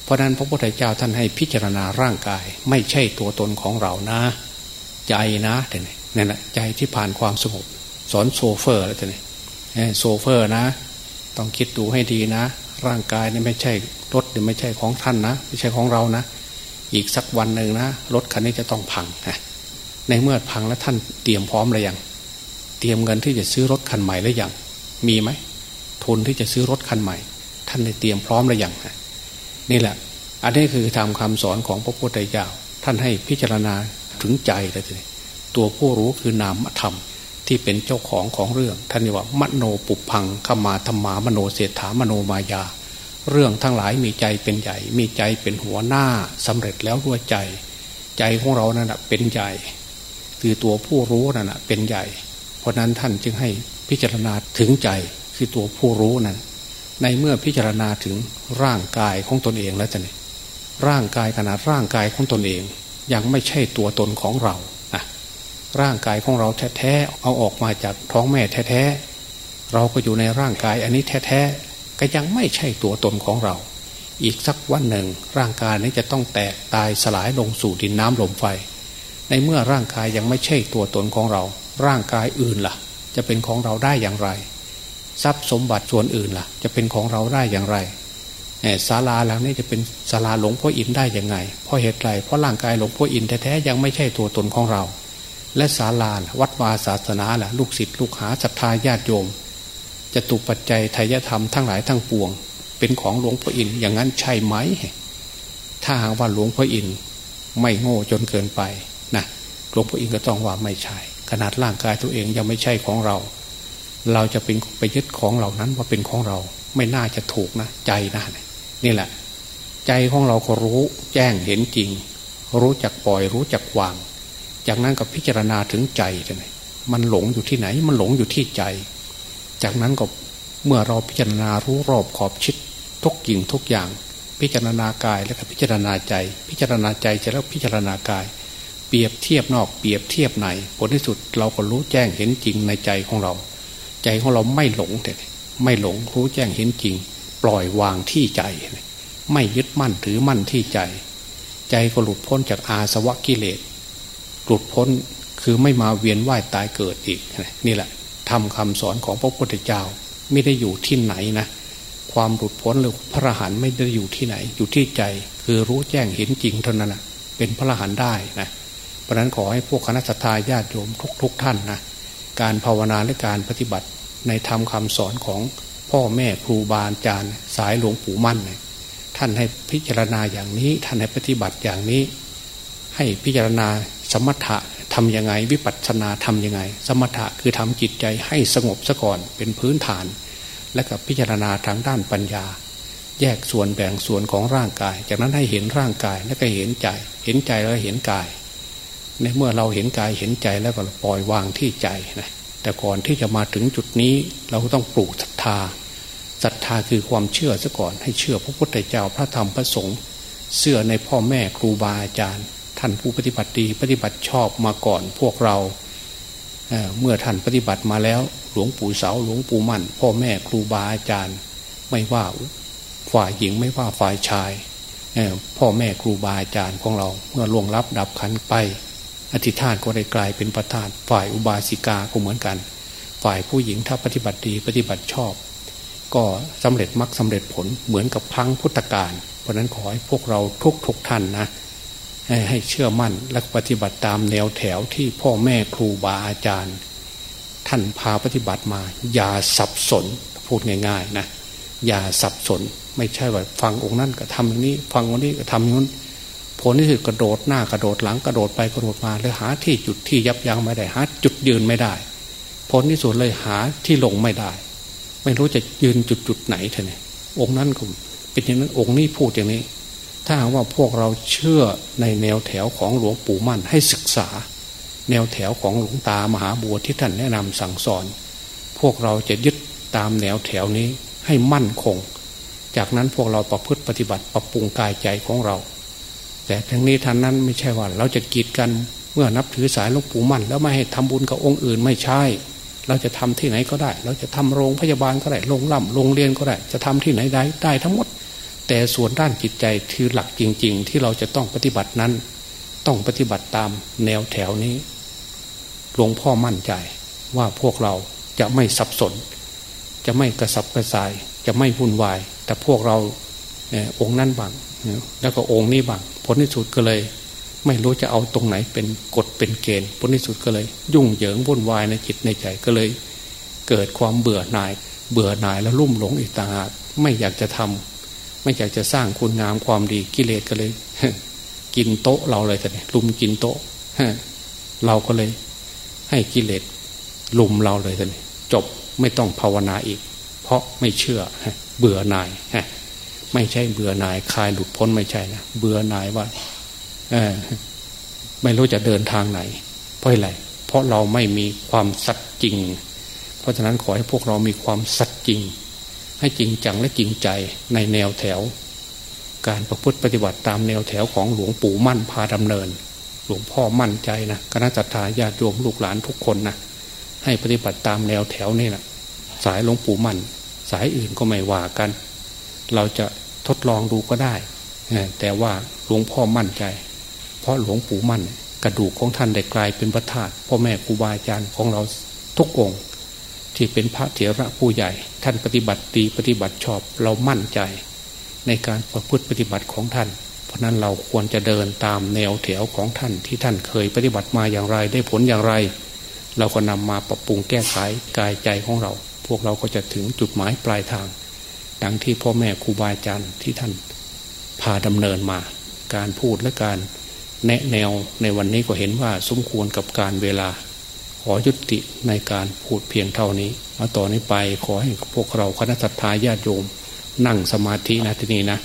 เพราะนั้นพระพุทธเจ้าท่านให้พิจารณาร่างกายไม่ใช่ตัวตนของเรานะ ใจนะเดี๋ยวนี้นั่นแหละใจที่ผ่านความสงบสอนโซเฟอร์แล้วเดี๋ยวนี้โซเฟอร์นะ ต้องคิดดูให้ดีนะ ร่างกายนี่ไม่ใช่รถหรือไม่ใช่ของท่านนะ ไม่ใช่ของเรานะ อีกสักวันหนึ่งนะรถคันนี้จะต้องพังนะในเมื่อพังแล้วท่านเตรียมพร้อมหรือยังเตรียมเงินที่จะซื้อรถคันใหม่หรือยังมีไหมทุนที่จะซื้อรถคันใหม่ ท่านได้เตรียมพร้อมหรือยังนี่แหละ อันนี้คือทำคำสอนของพระพุทธเจ้าท่านให้พิจารณา ถึงใจเลยทีตัวผู้รู้คือนามธรรมที่เป็นเจ้าของของเรื่อง ท่านว่ามโนปุพังขมาธรรมามโนเศรษฐามโนมายา เรื่องทั้งหลายมีใจเป็นใหญ่ มีใจเป็นหัวหน้าสำเร็จแล้วด้วยใจ ใจของเรานั่นเป็นใหญ่ คือตัวผู้รู้นั่นเป็นใหญ่ เพราะนั้นท่านจึงให้พิจารณาถึงใจคือตัวผู้รู้นั่นในเมื่อพิจารณาถึงร่างกายของตนเองแล้วจะเนี่ยร่างกายขนาดร่างกายของตนเอง ยังไม่ใช่ตัวตนของเรานะร่างกายของเราแท้ๆเอาออกมาจากท้องแม่แท้ๆเราก็อยู่ในร่างกายอันนี้แท้ๆก็ยังไม่ใช่ตัวตนของเรา อีกสักวันหนึ่ง ร่างกายนี้จะต้องแตกตายสลายลงสู่ดินน้ำลมไฟ ในเมื่อร่างกายยังไม่ใช่ตัวตนของเรา ร่างกายอื่นละ่ะ จะเป็นของเราได้อย่างไร ทรัพย์สมบัติส่วนอื่นละ่ะ จะเป็นของเราได้อย่างไร ศาลาหลังนี้จะเป็นศาลาหลวงพ่ออินได้ยังไง เพราะเหตุไรเพราะร่างกายหลวงพ่ออินแท้ๆยังไม่ใช่ตัวตนของเรา และศาลาวัดวาศาสนาล่ะลูกศิษย์ลูกหาศรัทธาญาติโยมจะตุปัจจัยทายธรรมทั้งหลายทั้งปวง เป็นของหลวงพ่ออินอย่างนั้นใช่ไหม ถ้าหากว่าหลวงพ่ออินไม่โง่จนเกินไปนะหลวงพ่ออินก็ต้องว่าไม่ใช่ ขนาดร่างกายตัวเองยังไม่ใช่ของเรา เราจะเป็นไปยึดของเหล่านั้นว่าเป็นของเรา ไม่น่าจะถูกนะใจนะ นี่แหละ ใจของเราก็รู้แจ้งเห็นจริง รู้จักปล่อยรู้จักวาง จากนั้นก็พิจารณาถึงใจเลยมันหลงอยู่ที่ไหน มันหลงอยู่ที่ใจ จากนั้นก็เมื่อเราพิจารณารู้รอบขอบชิดทุกกิ่งทุกอย่าง พิจารณากายแล้วก็พิจารณาใจ พิจารณาใจเสร็จแล้วพิจารณากาย เปรียบเทียบนอกเปรียบเทียบในผลที่สุดเราก็รู้แจ้งเห็นจริงในใจของเรา ใจของเราไม่หลงแต่ไม่หลงรู้แจ้งเห็นจริง ปล่อยวางที่ใจ ไม่ยึดมั่นถือมั่นที่ใจ ใจก็หลุดพ้นจากอาสวะกิเลส หลุดพ้นคือไม่มาเวียนว่ายตายเกิดอีกนี่แหละทำคำสอนของพระพุทธเจ้าไม่ได้อยู่ที่ไหนนะ ความหลุดพ้นหรือพระหันไม่ได้อยู่ที่ไหน อยู่ที่ใจ คือรู้แจ้งเห็นจริงเท่านั้นนะเป็นพระหันได้นะเพราะนั้นขอให้พวกคณะทาญาติโยมทุกๆทท่านนะการภาวนาและการปฏิบัติในธรรมคาสอนของ พ่อแม่ครูบาอาจารย์สายหลวงปู่มั่นท่านให้พิจารณาอย่างนี้ ท่านให้ปฏิบัติอย่างนี้ ให้พิจารณาสมถะทำยังไง วิปัสสนาทำยังไง สมถะคือทำจิตใจให้สงบซะก่อนเป็นพื้นฐาน และกับพิจารณาทางด้านปัญญา แยกส่วนแบ่งส่วนของร่างกาย จากนั้นให้เห็นร่างกายแล้วก็เห็นใจ เห็นใจแล้วเห็นกาย ในเมื่อเราเห็นกายเห็นใจแล้วก็ปล่อยวางที่ใจนะ แต่ก่อนที่จะมาถึงจุดนี้เราต้องปลูกศรัทธาศรัทธาคือความเชื่อซะก่อนให้เชื่อพระพุทธเจ้าพระธรรมพระสงฆ์เชื่อในพ่อแม่ครูบาอาจารย์ ท่านผู้ปฏิบัติดีปฏิบัติชอบมาก่อนพวกเราเเมื่อท่านปฏิบัติมาแล้ว หลวงปู่เสาหลวงปู่มั่น พ่อแม่ครูบาอาจารย์ ไม่ว่าฝ่ายหญิงไม่ว่าฝ่ายชายพ่อแม่ครูบาอาจารย์ของเราเมื่อล่วงลับดับขันไป อธิษฐานก็ได้กลายเป็นประธานฝ่ายอุบาสิกาก็เหมือนกัน ฝ่ายผู้หญิงถ้าปฏิบัติดีปฏิบัติชอบ ก็สำเร็จมรรคสาเร็จผลเหมือนกับครั้งพุทธกาลเพราะนั้นขอให้พวกเราทุกทุกท่านนะให้เชื่อมั่นและปฏิบัติตามแนวแถวที่พ่อแม่ครูบาอาจารย์ ท่านพาปฏิบัติมา อย่าสับสนพูดง่าย ๆนะอย่าสับสน ไม่ใช่ว่าฟังองค์นั้นก็ทำอย่างนี้ ฟังองค์นี้ก็ทำอย่างนู้น ผลที่สุดกระโดดหน้ากระโดดหลังกระโดดไปกระโดดมาเลยหาที่จุดที่ยับยั้งไม่ได้หาจุดยืนไม่ได้ ผลที่สุดเลยหาที่ลงไม่ได้ ไม่รู้จะยืนจุดจุดไหนเท่านี่องค์นั้นก็เป็นอย่างนั้นองค์นี้พูดอย่างนี้ ถ้าว่าพวกเราเชื่อในแนวแถวของหลวงปู่มั่นให้ศึกษา แนวแถวของหลวงตามหาบัวที่ท่านแนะนำสั่งสอน พวกเราจะยึดตามแนวแถวนี้ให้มั่นคง จากนั้นพวกเราประพฤติปฏิบัติปรับปรุงกายใจของเรา แต่ทั้งนี้ท่านนั้นไม่ใช่ว่า เราจะกีดกันเมื่อนับถือสายหลวงปู่มั่น แล้วไม่ให้ทำบุญกับองค์อื่นไม่ใช่ เราจะทำที่ไหนก็ได้ เราจะทำโรงพยาบาลก็ได้โรงล่ำโรงเรียนก็ได้ จะทำที่ไหนได้ได้ทั้งหมด แต่ส่วนด้านจิตใจคือหลักจริง ๆ ที่เราจะต้องปฏิบัตินั้น ต้องปฏิบัติตามแนวแถวนี้หลวงพ่อมั่นใจว่าพวกเราจะไม่สับสน จะไม่กระสับกระส่าย จะไม่วุ่นวาย แต่พวกเราองค์นั้นบังแล้วก็องค์นี้บัง ลที่สุดก็เลย ไม่รู้จะเอาตรงไหนเป็นกฎเป็นเกณฑ์ ผลที่สุดก็เลย ยุ่งเหยิงวุ่นวายในจิตในใจก็เลย เกิดความเบื่อหน่าย เบื่อหน่ายแล้วลุ่มหลงอีกต่างหากไม่อยากจะทำไม่อยากจะสร้างคุณงามความดีกิเลสก็เลย กินโต๊ะเราเลยแต่เนี่ยลุมกินโต๊ะเราก็เลย ให้กิเลสลุมเราเลยท่านจบไม่ต้องภาวนาอีก เพราะไม่เชื่อเบื่อหน่าย ไม่ใช่เบื่อหน่ายคลายหลุดพ้นไม่ใช่นะเบื่อหน่ายว่าไม่รู้จะเดินทางไหน เพราะอะไรเพราะเราไม่มีความสัตย์จริง เพราะฉะนั้นขอให้พวกเรามีความสัตย์จริง ให้จริงจังและจริงใจในแนวแถว การประพฤติปฏิบัติตามแนวแถวของหลวงปู่มั่นพาดำเนิน หลวงพ่อมั่นใจนะคณะจัตตาญาติโยมลูกหลานทุกคนนะให้ปฏิบัติตามแนวแถวนี่แหละสายหลวงปู่มั่น สายอื่นก็ไม่ว่ากัน เราจะทดลองดูก็ได้ แต่ว่าหลวงพ่อมั่นใจ เพราะหลวงปู่มั่น กระดูกของท่านได้กลายเป็นพระธาตุพ่อแม่ครูบาอาจารย์ของเราทุกองค์ ที่เป็นพระเถระผู้ใหญ่ ท่านปฏิบัติดีปฏิบัติชอบเรามั่นใจ ในการประพฤติปฏิบัติของท่าน เพราะนั้นเราควรจะเดินตามแนวแถวของท่านที่ท่านเคยปฏิบัติมาอย่างไรได้ผลอย่างไร เราก็นำมาปรับปรุงแก้ไขกายใจของเรา พวกเราก็จะถึงจุดหมายปลายทาง ดังที่พ่อแม่ครูบาอาจารย์ที่ท่านพาดำเนินมา การพูดและการแนะแนวในวันนี้ก็เห็นว่าสมควรกับการเวลา ขอยุติในการพูดเพียงเท่านี้มาต่อนนี้ไปขอให้พวกเราคณะสัตยาญาติโยม นั่งสมาธินะที่นี้นะ